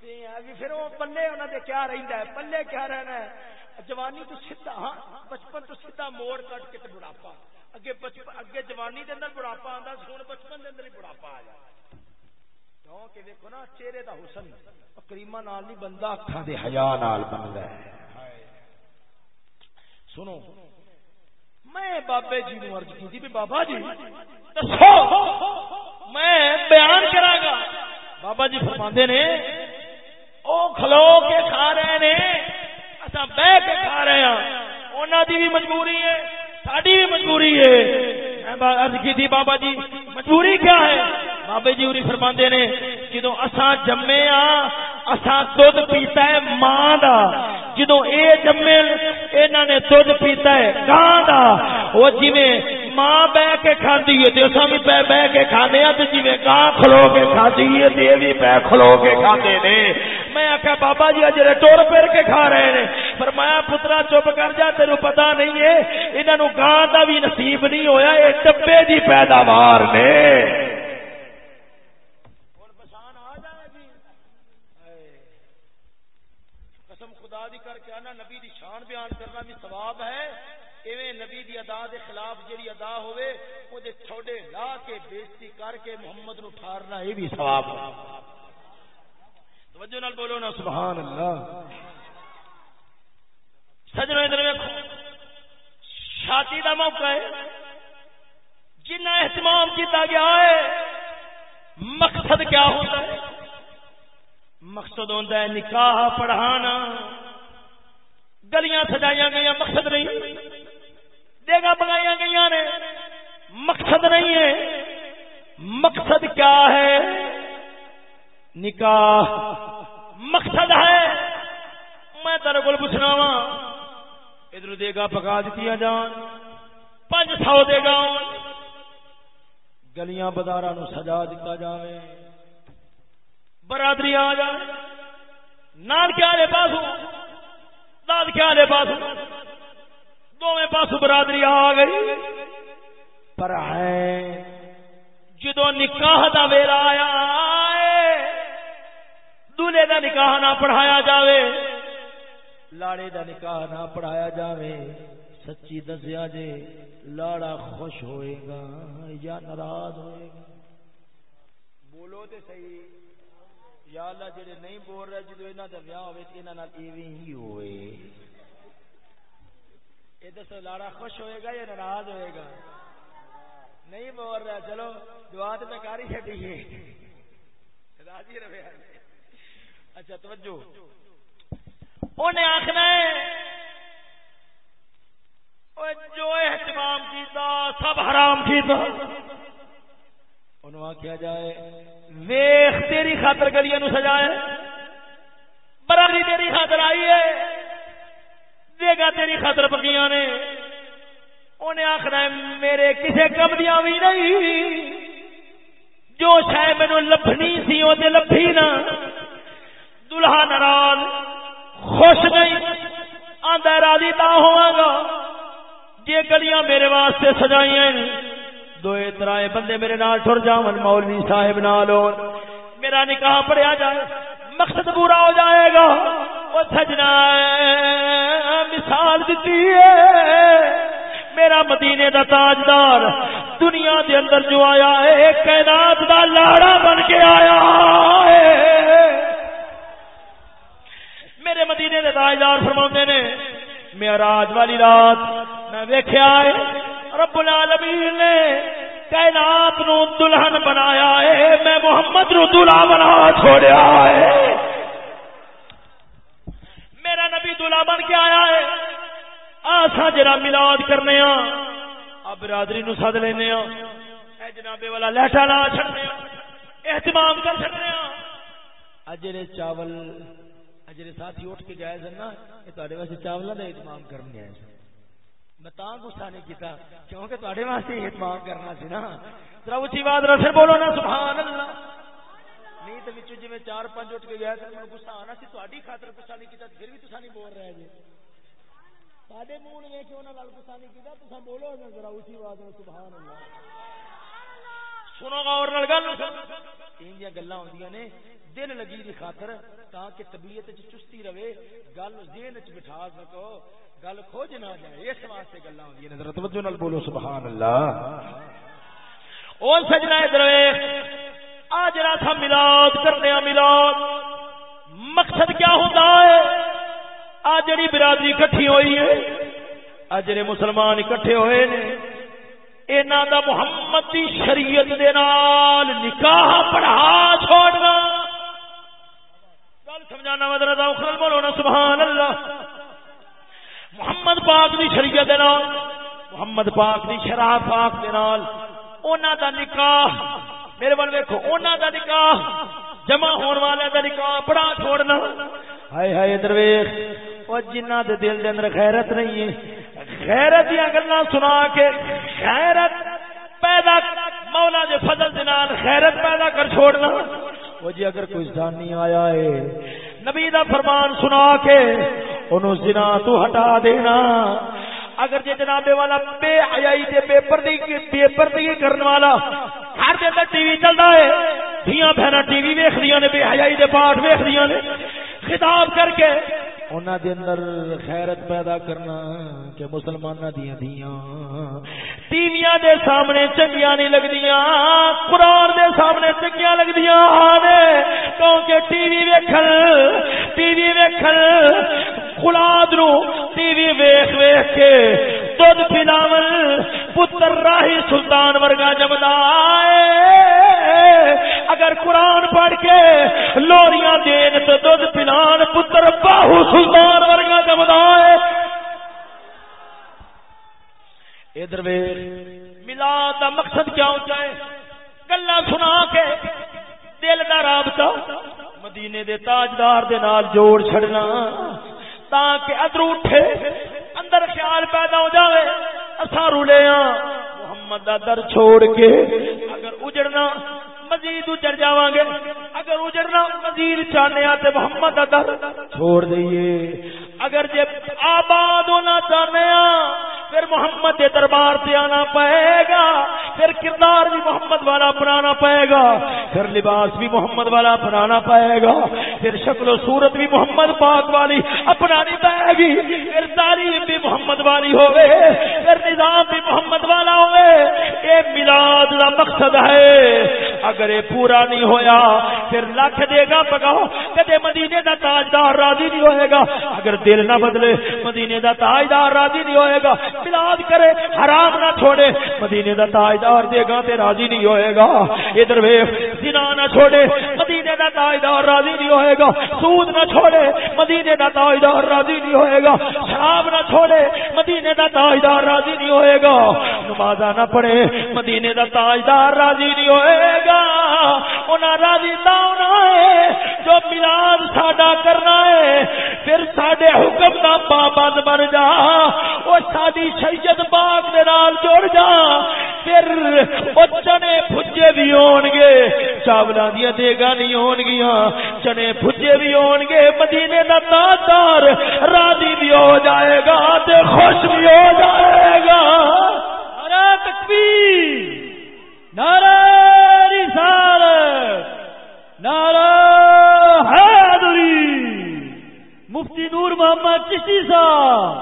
پھر وہ پلے انہوں نے کیا رہتا ہے پلے کیا رہنا ہے جوانی تو سیدا ہاں بچپن تو سیدا موڑ کٹ کے بڑھاپا اگے بچپن اگے جوانی دے اندر بڑھاپا آتا ہوں بچپن دے اندر ہی بڑھاپا آ جائے کیونکہ دیکھو نا چہرے دا حسن کریما نال نہیں بنتا اکھاں دے حیا نال بندا ہے سنو میں بابے جی نو عرض کی تھی بابا جی دسو میں بیان کراں گا بابا جی فرماندے نے او کھلو کے کھا رہے نے۔ اصا بہ کے کھا رہے ہیں انہوں دی بھی مجبوری ہے ساری بھی مجبوری ہے۔ میں کی تھی بابا جی مجبوری کیا ہے؟ بابے جی اری فرما نے جدو اسا جمے ہاں اسا دھد پیتا ہے ماں دا۔ جدو اے جمے انہوں نے دھد پیتا ہے گاں دا۔ وہ جی ماں بہ کے کھاندی ہے تے اساں بھی پہ بہ کے کھانے ہاں تے جویں گاں کھلو کے کھاندی ہے تے بھی پہ کھلو کے کھاندے نے۔ میں آکھا بابا جی اجے ٹور پھر کے کھا رہے نے۔ فرمایا، پترا چپ کر جا، تینو پتہ نہیں ہے، انہاں نو گاں دا بھی نصیب نہیں ہویا اے ڈبے دی پیداوار نے۔ جی۔ قسم خدا دی کر کے آنا، نبی دی شان بیان کرنا بھی ثواب ہے۔ ایویں نبی دی ادا دے خلاف جڑی ادا ہوئے او دے چھوڑے لا کے بےزتی کر کے محمد نو ٹھارنا یہ بھی ثواب ہے۔ توجہ نال بولو نا سبحان اللہ سجنوں ادھر ویکھو، شادی دا موقع ہے۔ جنہ اہتمام کیتا گیا ہے، مقصد کیا ہوتا ہے؟ مقصد ہوتا ہے نکاح پڑھانا۔ گلیاں سجائی گئی مقصد نہیں۔ دیگا بنائی گئی نے۔ مقصد نہیں ہے۔ مقصد کیا ہے؟ نکاح۔ مقصد ہے۔ میں تیرے کو پوچھنا وا، ادھر دے گا پکا دیتی جان پانچ سو دے گا گلیاں بازار سجا دیتا جائے برادری آ جائے نال کیا لے پاسو داد کیا لے پاسو دونوں پاس برادری آ گئی۔ پر ہے جدو نکاح دا ویلا آیا دلہے دا نکاح نہ پڑھایا جاوے، لاڑے دا نکاح نہ پڑھایا جاوے، سچی دسیا جے، لاڑا خوش ہوئے گا یا ناراض ہوئے گا؟ بولو تے صحیح۔ یا اللہ جڑے نہیں بول رہے جدو انہاں دا ویاہ ہوئے تے انہاں نال ایویں ہی ہوئے۔ یہ دسو لاڑا خوش ہوئے گا یا ناراض ہوئے گا؟ نہیں بول رہا، چلو، دعا تو میں کاری چڈی ہے۔ راضی رہے اچھا توجہ۔ انہیں آخنا ہے جو اہتمام کیتا، سب حرام کیتا۔ انہوں آخیا جائے، ویخ تیری خاطر گلیاں نو سجائے برادری تیری خاطر آئی ہے۔ دے گا تیری خطر پکیاں نے۔ انہیں آخر میرے کسے کم دیا بھی نہیں۔ جو شاید مینو لبنی سی وہ لبھی نا۔ دلہا ناراض، خوش نہیں۔ آدھا راضی تا ہوا گا۔ جی گلیاں میرے واسطے سجائی دو طرح بندے میرے نال ٹر جا مولوی صاحب نال میرا نکاح پڑیا جائے۔ مقصد پورا ہو جائے گا۔ وہ سجنا مثال دیتی ہے۔ میرا مدینے دا تاجدار دنیا دے اندر جو آیا ہے کائنات دا لاڑا بن کے آیا ہے۔ میرے مدینے دے تاجدار فرماندے نے، معراج والی رات میں ویکھیا ہے، رب العالمین نے کائنات نو دلہن بنایا ہے، میں محمد نو دلہا بنا چھوڑیا ہے میرا نبی دلہا بن کے آیا ہے آسا جرا ملاد کرنے ہاں اب برادری نو سد لینے ہاں اے جنابے والا لہٹا لا چھڑنے ہاں اہتمام کر چھڑنے ہاں اجرے چاول اجرے ساتھی اٹھ کے گئے سن نا، یہ تواڈے واسطے چاولاں دا اہتمام کرن گئے سن۔ میں تا غصہ نہیں کیتا، کیونکہ تواڈے واسطے اہتمام کرنا سی نا۔ ذرا اونچی آواز نال پھر بولو نا، سبحان اللہ۔ نہیں تو وچوں جی جویں چار پانچ اٹھ کے گئے تے مینوں غصہ آنا سی، تواڈی خاطر غصہ نہیں کیتا، پھر بھی تساں نہیں بول رہے جی۔ ساڈے منہ نے ویکھ کے انہاں نال نہیں کیتا، تساں بولو نا ذرا اونچی آواز نال، سبحان اللہ۔ سنو غور نال گل۔ ان دی گلاں ہوندیاں نے دل لگی دی خاطر تاکہ طبیعت وچ چستی رہے، گل ذہن وچ بٹھا سکو گل کھوج نہ جائے۔ اس واسطے گلاں ہوندیاں نے، ذرا توجہ نال بولو، سبحان اللہ۔ او سجنا ادھر آ جرا تھا میلاد کرنے میلاد۔ مقصد کیا ہوتا ہے؟ آ جڑی برادری کٹھی ہوئی ہے آ جڑے مسلمان اکٹھے ہوئے نے، اینا دا محمد دی شریعت دے نال نکاح پڑھا چھوڑنا۔ گل سمجھانا مدر دا اخرل بولو نا، سبحان اللہ۔ محمد پاک دی شریعت دے نال، محمد پاک دی شرع پاک دے نال اونا دا نکاح، میرے بل ویکھو، اونا دا نکاح، جمع ہون والے دا نکاح پڑھا چھوڑنا۔ ہائے ہائے درویش او جنہ دے دل دے اندر غیرت نہیں ہے، غیرت دیاں گلاں سنا کے غیرت پیدا مولا دے فضل دے نال غیرت پیدا کر چھوڑنا وہ جی اگر کوئی زانی آیا ہے، نبی دا فرمان سنا کے انہوں زنا تو ہٹا دینا۔ اگر جی جناب والا بے حیائی دے بے پردگی بے پردگی کرنے والا ہر دن تک ٹی وی چلتا ہے۔ دھیاں بہنا ٹی وی ویخ نے، بے حیائی دے پاٹ ویخ نے۔ خطاب کر کے انہوں دے اندر خیرت پیدا کرنا کہ مسلمان دیاں دیاں ٹیویاں دے سامنے چنگیاں نہیں لگدیاں۔ قرآن دے سامنے چنگیاں لگدیاں نے کیونکہ ٹی وی ویکھن ٹی وی ویکھن خلاد نو ٹی وی ویکھ ویکھ کے دودھ پلاون پتر راہی سلطان ورگا جمدا اگر قرآن پڑھ کے لوریاں دین تو دودھ پلان پتر باہو سلطان ورگا جمدا ہے۔ ادھر ملاد دا مقصد کیا ہوتا ہے؟ گلا سنا کے دل دا رابطہ مدینے دے تاجدار دے نال جوڑ چھڑنا تاکہ ادھر اٹھے، اندر خیال پیدا ہو جاوے اسا رولے ہاں محمد دا در چھوڑ کے اگر اجڑنا مزید اجڑ جاواں گے اگر اجڑنا، مزید چاہنے تے محمد دا چھوڑ دئیے۔ اگر جے آباد ہونا چاہنے پھر محمد دے دربار سے آنا پائے گا۔ پھر کردار بھی محمد والا اپنانا پائے گا۔ پھر لباس بھی محمد والا اپنانا پائے گا۔ پھر شکل و صورت بھی محمد پاک والی اپنانی پائے گی۔ پھر تعلیم بھی محمد والی ہوئے۔ پھر نظام بھی محمد والا ہوئے۔ یہ ملاد کا مقصد ہے۔ اگر یہ پورا نہیں ہویا، پھر لکھ دے گا پگاؤ کدے مدینے دا تاجدار راضی نہیں ہوئے گا۔ اگر دل نہ بدلے، مدینے دا تاجدار راضی نہیں ہوئے گا۔ ملاد کرے، حرام نہ چھوڑے مدینے دا تاجدار دے گا تے راضی نہیں ہوئے گا۔ ادھر ویکھ، زنا نہ چھوڑے مدینے دا تاجدار راضی نہیں ہوئے گا۔ سود نہ چھوڑے مدینے دا تاجدار راضی نہیں ہوئے گا۔ شراب نہ چھوڑے مدینے دا تاجدار راضی نہیں ہوئے گا۔ نماز نہ پڑھے، مدینے دا تاجدار راضی نہیں ہوئے گا۔ انہاں راضی تا ہونا ہے، جو ملاد ساڈا کرنا ہے، پھر ساڈے حکم دا پابند بن جا۔ او ساڈی شریعت پاک دے نال جڑ جا، پھر او چنے پھجے بھی ہون گے۔ چاولاں دی دیگاں نہیں ہون گیاں۔ چنے پھجے بھی ہون گے، مدینے دا تاجدار راضی بھی ہو جائے گا تے خوش بھی ہو جائے گا۔ نعرہ تکبیر، نعرہ رسالت، نعرہ حیدری مفتی چشتی صاحب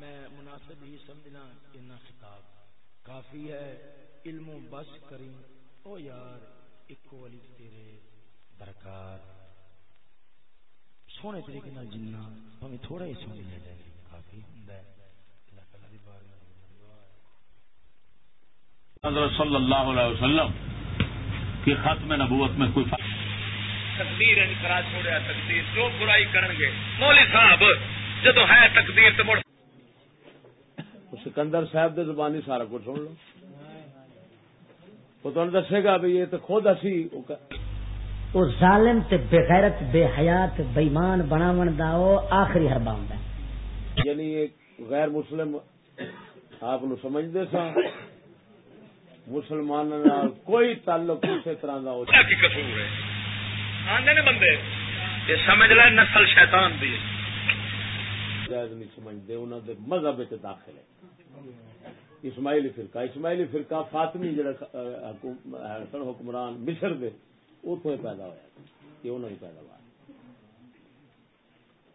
میں مناسب ہی سمجھنا اتنا خطاب کافی ہے علم و بس کریں او یار اکو والی تیرے درکار سونے طریقے نال جنہ ہمیں تھوڑا ہی سمجھ لے جائے کافی ہوندا ہے۔ اللہ تعالی دی بارگاہ حضرت صلی اللہ علیہ وسلم کی ختم نبوت میں کوئی فرق تقدیر ان چھوڑیا تقدیر۔ جو برائی کرن گے مولوی صاحب، جدو ہے تقدیر تے مڑ سکندر صاحب دے زبانی سارا کچھ سن لو۔ وہ تمہیں دسے گا بھی یہ تو خود اسی وہ ظالم تے بے غیرت بے حیات بےمان بناون دا او آخری حربہ ہوندا ہے۔ یعنی ایک غیر مسلم آپ نو سمجھتے سا۔ مسلمان کوئی تعلق کسی طرح کا ہو کی قصور ہے۔ آندے نے بندے یہ سمجھ لے نسل شیطان دی۔ جائز نہیں سمجھتے انہوں دے مذہب وچ داخل ہے۔ اسماعیلی فرقہ اسماعیلی فرقہ فاطمی جڑا حکوم- سن حکمران مصر دے اتوں ہی پیدا ہوا یہ انہوں نے پیدا ہوا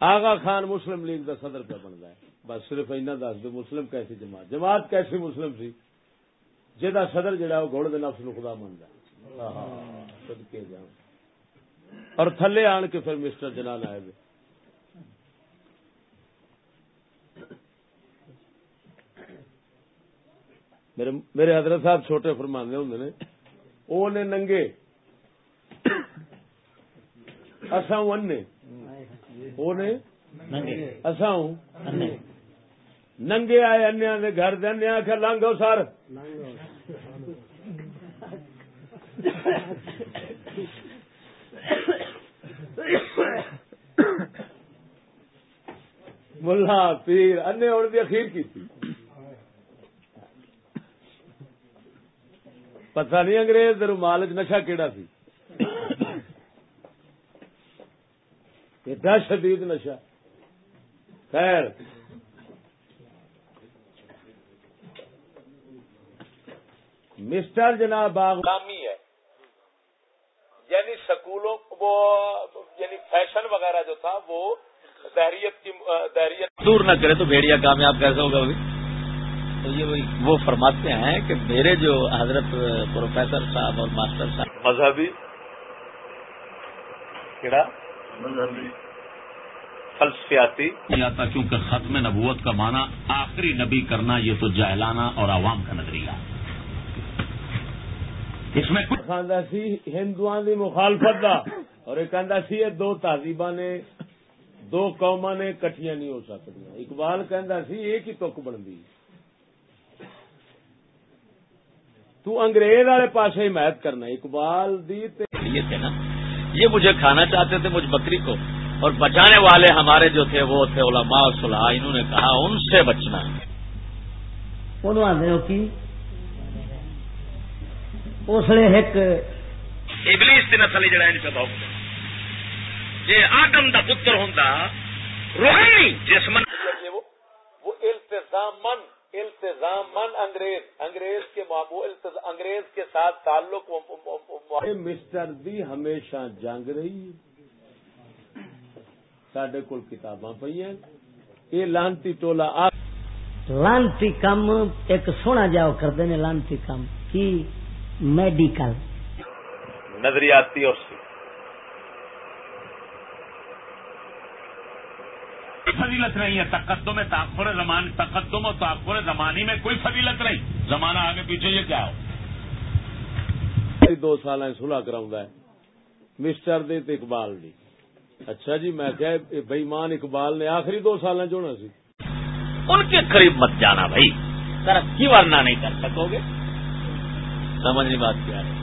آغا خان مسلم لیگ دا صدر پہ بنتا ہے۔ بس صرف اینا دس دو مسلم کیسی جماعت؟ جماعت کیسی مسلم سی؟ جہاں صدر جڑا وہ گھوڑ دے نفس نو خدا منتا اور تھلے آن کے پھر مسٹر جنان آئے میرے میرے حضرت صاحب چھوٹے فرماندے ہوں نے وہ نے ننگے۔ اساں انے وہ نے اساں ننگے آئے انیا دے گھر دے انیا آخیا لنگو سر۔ ملا پیر انے ہونے دی اخیر کی تھی پتہ نہیں انگریز دے رومال وچ نشہ کیڑا سی؟ ایڈا شدید نشہ۔ خیر۔ مسٹر جناب باغ غلامی ہے۔ یعنی سکولوں وہ یعنی فیشن وغیرہ جو تھا وہ دہریت کی دہریت دور نہ کرے تو بھیڑیا کامیاب کیسے ہوگا ابھی تو یہ وہ فرماتے ہیں کہ میرے جو حضرت پروفیسر صاحب اور ماسٹر صاحب مذہبی؟ کیڑا؟ فلسفیاتی؟ نہیں آتا کیونکہ ختم نبوت کا معنی آخری نبی کرنا یہ تو جہلانہ اور عوام کا نظریہ۔ ہے اس میں سی ہندوؤں دی مخالفت دا اور ایک کہندا سی یہ دو تہذیباں نے دو قوما نے کٹھیاں نہیں ہو سکتی اقبال کہندا سی ایک ہی تک بندی تو انگریز والے پاسے حمایت کرنا اقبال دی تے یہ تھے نا یہ مجھے کھانا چاہتے تھے مجھ بکری کو اور بچانے والے ہمارے جو تھے وہ تھے علماء اور صلاح انہوں نے کہا ان سے بچنا۔ انہوں آدھے ہو کی؟ اس لیے ایک ابلیس دی نسل جڑا ہے نہیں پتا جے آدم دا پتر ہوندا روحانی جسمن یہ وہ وہ التزامن التزامن انگریز؟ انگریز کے انگریز کے ساتھ تعلق مسٹر دی ہمیشہ جنگ رہی۔ سڈے کول کتاباں پہ یہ لانتی ٹولا لانتی کم ایک سونا جاؤ کرتے ہیں لانتی کم کی میڈیکل؟ نظریاتی اور سی فضیلت نہیں ہے۔ تقدم تاخر زمان تقدم و تاخر زمانی میں کوئی فضیلت نہیں۔ زمانہ آگے پیچھے یہ کیا ہو؟ دو سال سلاح کرا مسٹر دی تے اقبال دی۔ اچھا جی میں کیا بےمان اقبال نے آخری دو سال چونا سی۔ ان کے قریب مت جانا بھائی۔ ترقی ورنہ نہیں کر سکو گے۔ سمجھ نہیں بات کیا ہے۔